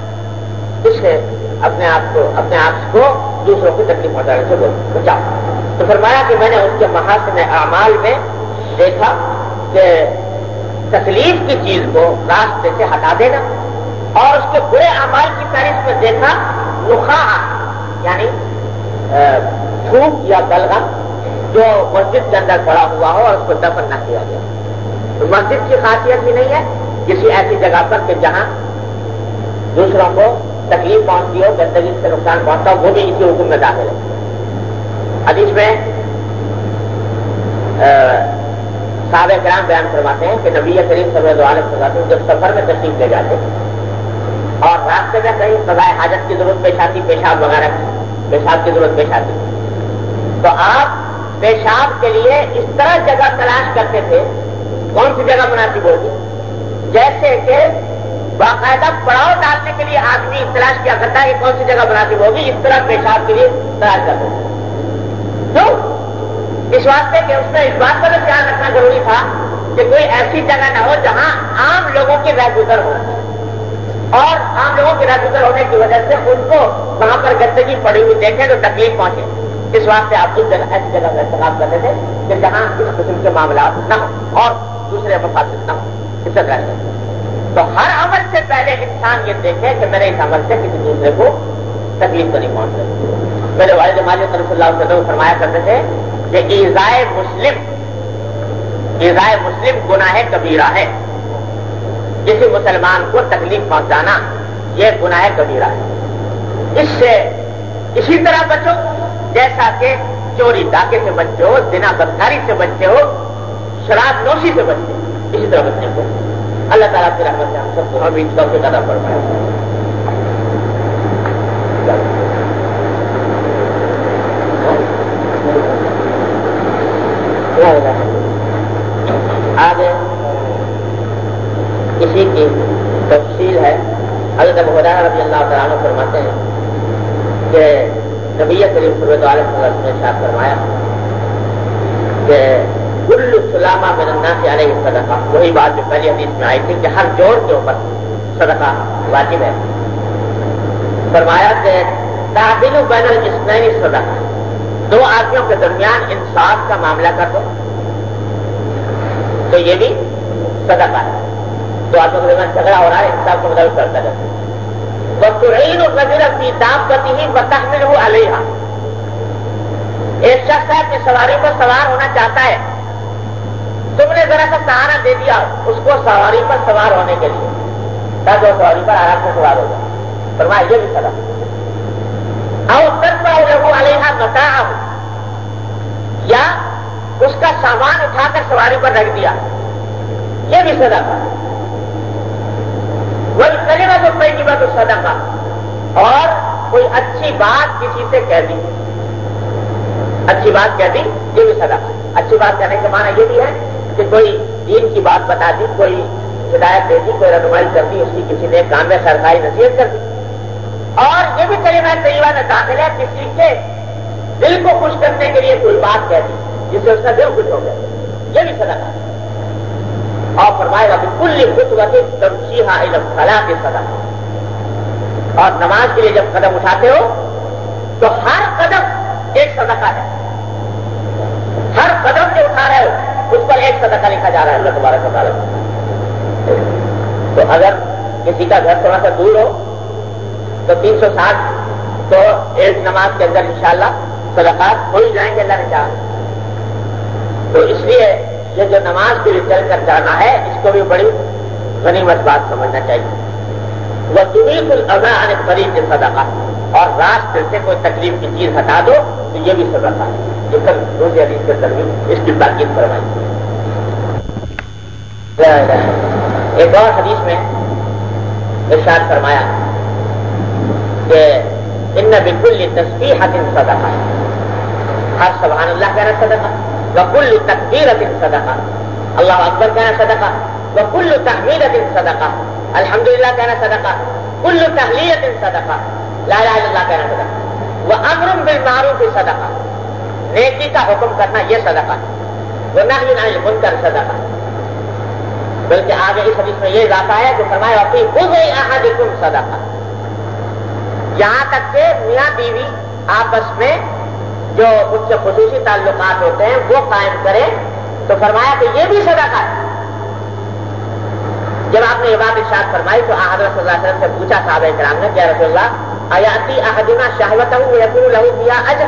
اس سے اپنے آپ کو، اپنے آپ کو دوسروں کی تکلیف پہنچانے سے بچاؤ تو فرمایا کہ میں نے اس کے محاسن اعمال میں دیکھا کہ تکلیف کی چیز کو راستے سے ہٹا دینا اور اس کے برے اعمال کی فہرست میں دیکھا نخا یعنی تھوک یا بلغم جو مسجد کے اندر پڑا ہوا ہو اور اس کو دفن نہ کیا گیا مسجد کی خاصیت بھی نہیں ہے، کسی ایسی جگہ پر کہ جہاں دوسروں کو تکلیف پہنچتی ہو گندگی سے نقصان پہنچتا ہو، وہ بھی اسی حکم میں داخل ہے۔ حدیث میں صاحب کرام بیان کرواتے ہیں کہ نبی کریم سرد عالم سزاتے ہیں جب سفر میں تشریف لے جاتے اور راستے میں کہیں سزائے حاجت کی ضرورت پیش آتی، پیشاب وغیرہ پیشاب کی ضرورت پیش آتی۔ تو آپ پیشاب کے لیے اس طرح جگہ تلاش کرتے تھے کون سی جگہ مناسب ہوگی جیسے کہ باقاعدہ پڑاؤ ڈالنے کے لیے آدمی تلاش کیا کرتا ہے کہ کون سی جگہ مناسب ہوگی اس طرح پیشاب کے لیے تلاش کرتے تھے تو اس واسطے کہ اس میں اس بات کا بھی خیال رکھنا ضروری تھا کہ کوئی ایسی جگہ نہ ہو جہاں عام لوگوں کی رہ گزر ہو۔ اور عام لوگوں کی رہ گزر ہونے کی وجہ سے ان کو وہاں پر گندگی پڑی ہوئی دیکھیں تو تکلیف پہنچے۔ اس واسطے آپ اس جگہ ایسی جگہ کا انتخاب کرتے تھے کہ جہاں اس قسم کے معاملات نہ ہو اور دوسرے مفاصل نہ ہو اس سے تو ہر عمل سے پہلے انسان یہ دیکھے کہ میرے اس عمل سے کسی دوسرے کو تکلیف تو نہیں پہنچ رہی میرے والد مالی صلی اللہ علیہ وسلم فرمایا کرتے تھے کہ ایزائے مسلم ایزائے مسلم گناہ کبیرہ ہے۔ کسی مسلمان کو تکلیف پہنچانا یہ گناہ کبیرہ ہے۔ اس سے اسی طرح بچو جیسا کہ چوری ڈاکے سے بچتے ہو دنا بدکاری سے بچتے ہو، شراب نوشی سے بچتے ہو، اسی طرح بچنے کو اللہ تعالیٰ کی رحمت سے ہم سب کو ابھی سے زیادہ پڑ پائے آگے اسی کی تفصیل ہے۔ حضرت خدا رضی اللہ تعالیٰ فرماتے ہیں کہ نبی کریم صلی اللہ علیہ وسلم نے شاید فرمایا کہ کل سلامہ میں ننا سے آنے صدقہ، وہی بات جو پہلی حدیث میں آئی تھی کہ ہر جوڑ کے اوپر صدقہ واجب ہے۔ فرمایا کہ تعدل بین الجسمین صدقہ۔ دو آدمیوں کے درمیان انصاف کا معاملہ کر دو۔ تو یہ بھی صدقہ ہے۔ دو آدمیوں کے درمیان جھگڑا ہو رہا ہے، انصاف کو مطابق کرتا جاتا وقتین الرجل اپنی دام پتی ہی بتحمل ہو علیہ ایک شخص ہے اپنی سواری پر سوار ہونا چاہتا ہے۔ تم نے ذرا سا سہارا دے دیا، اس کو سواری پر سوار ہونے کے لیے۔ تاکہ وہ سواری پر آرام سے سوار ہو جائے۔ فرمایا، یہ بھی سزا اور ترپا لگو علیہ بتا یا اس کا سامان اٹھا کر سواری پر رکھ دیا۔ یہ بھی سزا تھا وہی کرے گا تو پہلی بات اس سزا کا اور کوئی اچھی بات کسی سے کہہ دی۔ اچھی بات کہہ دی، یہ بھی سزا اچھی بات کہنے کا معنی یہ بھی ہے کہ کوئی دین کی بات بتا دی، کوئی ہدایت دے دی، کوئی رہنمائی کر دی، اس کی کسی نے کام میں سرکاری نصیحت کر دی۔ اور یہ بھی کریمہ طیبہ میں داخل ہے کسی کے؟ دل کو خوش کرنے کے لیے کوئی بات کہہ دی، جس سے اس کا دل خوش ہو گیا۔ یہ بھی سزا ہے اور فرمائے گا بالکل خود وقت تمشیحا علم خلا کی سزا اور نماز کے لیے جب قدم اٹھاتے ہو تو ہر قدم ایک صدقہ ہے۔ ہر قدم جو اٹھا رہے ہو، اس پر ایک صدقہ لکھا جا رہا ہے۔ اللہ تبارک تعالیٰ۔ تو اگر کسی کا گھر تھوڑا سا دور ہو، تو تین سو ساٹھ تو ایک نماز کے اندر انشاءاللہ صدقات ہو ہی جائیں گے اللہ نے چاہ تو اس لیے یہ جو نماز کے لیے چل کر جانا ہے، اس کو بھی بڑی غنیمت بات سمجھنا چاہیے۔ وہ تمہیں کچھ اگر آنے قریب سے صدقہ اور راستے سے کوئی تکلیف کی چیز ہٹا دو، تو یہ بھی صدقہ ہے۔ جو کل دوسری حدیث کے ترمیم اس کی تاکید فرمائی۔ ایک اور حدیث میں ارشاد فرمایا کہ ان بالکل تصویر حتم صدقہ ہر سبحان اللہ کہنا صدقہ۔ وکل تقبیر صدقہ اللہ اکبر کہنا صدقہ۔ وکل تحمید صدقہ۔ الحمد للہ کہنا صدقہ۔ کل تحلیت صدقہ۔ لا الہ الا اللہ کہنا صدقہ۔ وہ امرم بالمعروف صدقہ۔ نیکی کا حکم کرنا یہ صدقہ۔ وہ نہ کر صدقہ۔ بلکہ آگے اس حدیث میں یہ اضافہ ہے کہ فرمایا اپنی خود ہی احدکم صدقہ۔ یہاں تک کہ میاں بیوی آپس میں جو ان سے خصوصی تعلقات ہوتے ہیں، وہ قائم کرے تو فرمایا کہ یہ بھی صدقہ ہے۔ جب آپ نے یہ بات ارشاد فرمائی تو حضرت صلی اللہ علیہ وسلم سے پوچھا صاحب کرام نے کیا رسول اللہ، آیاتی احدینا شہوت ہوں یقین لہو کیا اجر؟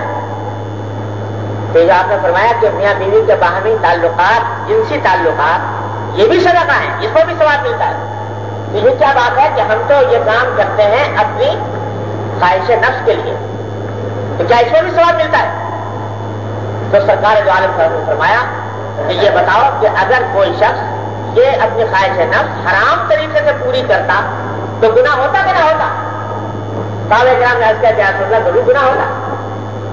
تو آپ نے فرمایا کہ میاں بیوی کے باہمی تعلقات، جنسی تعلقات، یہ بھی صدقہ ہیں، اس کو بھی سواب ملتا ہے۔ یہ کیا بات ہے کہ ہم تو یہ کام کرتے ہیں اپنی خواہش نفس کے لیے۔ تو کیا اس کو بھی سواب ملتا ہے؟ تو سرکار جو عالم صاحب نے فرمایا کہ یہ بتاؤ کہ اگر کوئی شخص یہ اپنی خواہش نفس حرام طریقے سے پوری کرتا تو گناہ ہوتا کہ نہ ہوتا؟ صاحب گرام نے کیا کیا ضرور گناہ ہوتا۔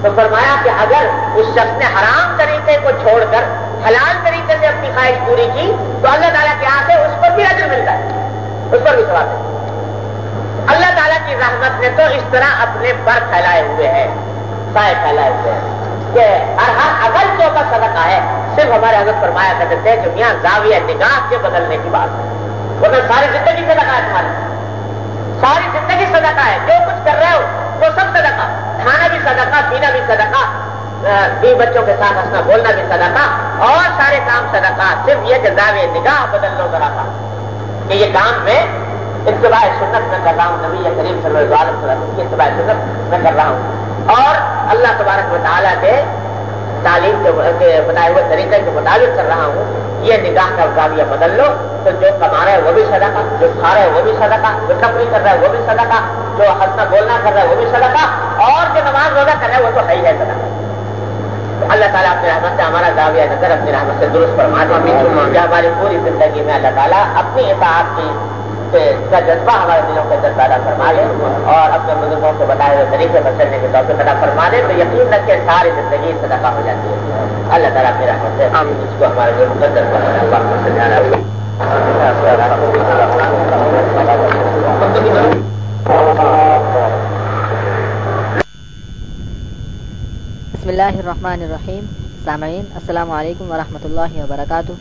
تو فرمایا کہ اگر اس شخص نے حرام طریقے کو چھوڑ کر حلال طریقے سے اپنی خواہش پوری کی تو اللہ تعالیٰ کے یہاں سے اس پر بھی عجر ملتا ہے۔ اس پر بھی سوال ہے۔ اللہ تعالیٰ کی رحمت نے تو اس طرح اپنے پر پھیلائے ہوئے ہیں۔ سائے پھیلائے ہوئے ہیں۔ کہ ہر ہر اگل جو کا صدقہ ہے۔ صرف ہمارے حضرت فرمایا کرتے تھے کہ میاں زاویہ نگاہ کے بدلنے کی بات ہے۔ ورنہ ساری زندگی صدقہ ہے تمہاری ساری زندگی صدقہ ہے۔ جو کچھ کر رہے ہو، وہ سب صدقہ۔ کھانا بھی صدقہ، پینا بھی صدقہ۔ بی بچوں کے ساتھ ہنسنا، بولنا بھی صدقہ۔ اور سارے کام صدقہ۔ صرف یہ کہ زاویہ نگاہ بدل لو ذرا تھا کہ یہ کام میں اتباع سنت میں کر رہا ہوں۔ نبی کریم صلی اللہ علیہ وسلم کی اتباع سنت میں کر رہا ہوں۔ اور اللہ تبارک و تعالیٰ کے تعلیم کے بتائے ہوئے طریقے کے مطابق کر رہا ہوں یہ نگاہ کا زاویہ بدل لو تو جو کما رہا ہے وہ بھی صدقہ جو کھا رہا ہے وہ بھی صدقہ جو تفریح کر رہا ہے وہ بھی صدقہ جو ہنسنا بولنا کر رہا ہے وہ بھی صدقہ اور جو نماز روزہ کر رہا ہے وہ تو صحیح ہے صدقہ۔ اللہ تعالیٰ اپنی رحمت سے ہمارا دعویہ نظر اپنی رحمت سے درست پر یا ہماری پوری زندگی میں اللہ تعالیٰ اپنی اطاعت کی کا جذبہ ہمارے دلوں کے اندر پیدا فرما لے اور اپنے بزرگوں سے بتائے ہوئے طریقے پر چلنے کے طور پہ پیدا فرما دے تو یقین رکھ کے ساری زندگی صدقہ ہو جاتی ہے۔ اللہ تعالیٰ اپنی رحمت سے ہم اس کو ہمارے لیے مقدر بسم اللہ الرحمن الرحیم۔ سامعین السلام علیکم ورحمۃ اللہ وبرکاتہ۔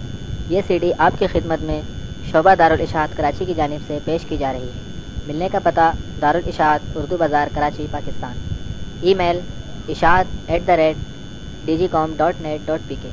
یہ سی ڈی آپ کی خدمت میں شعبہ دارالاشاعت کراچی کی جانب سے پیش کی جا رہی ہے۔ ملنے کا پتہ دارالاشاعت اردو بازار کراچی، پاکستان۔ ای میل اشاعت at the rate D G com dot net dot P K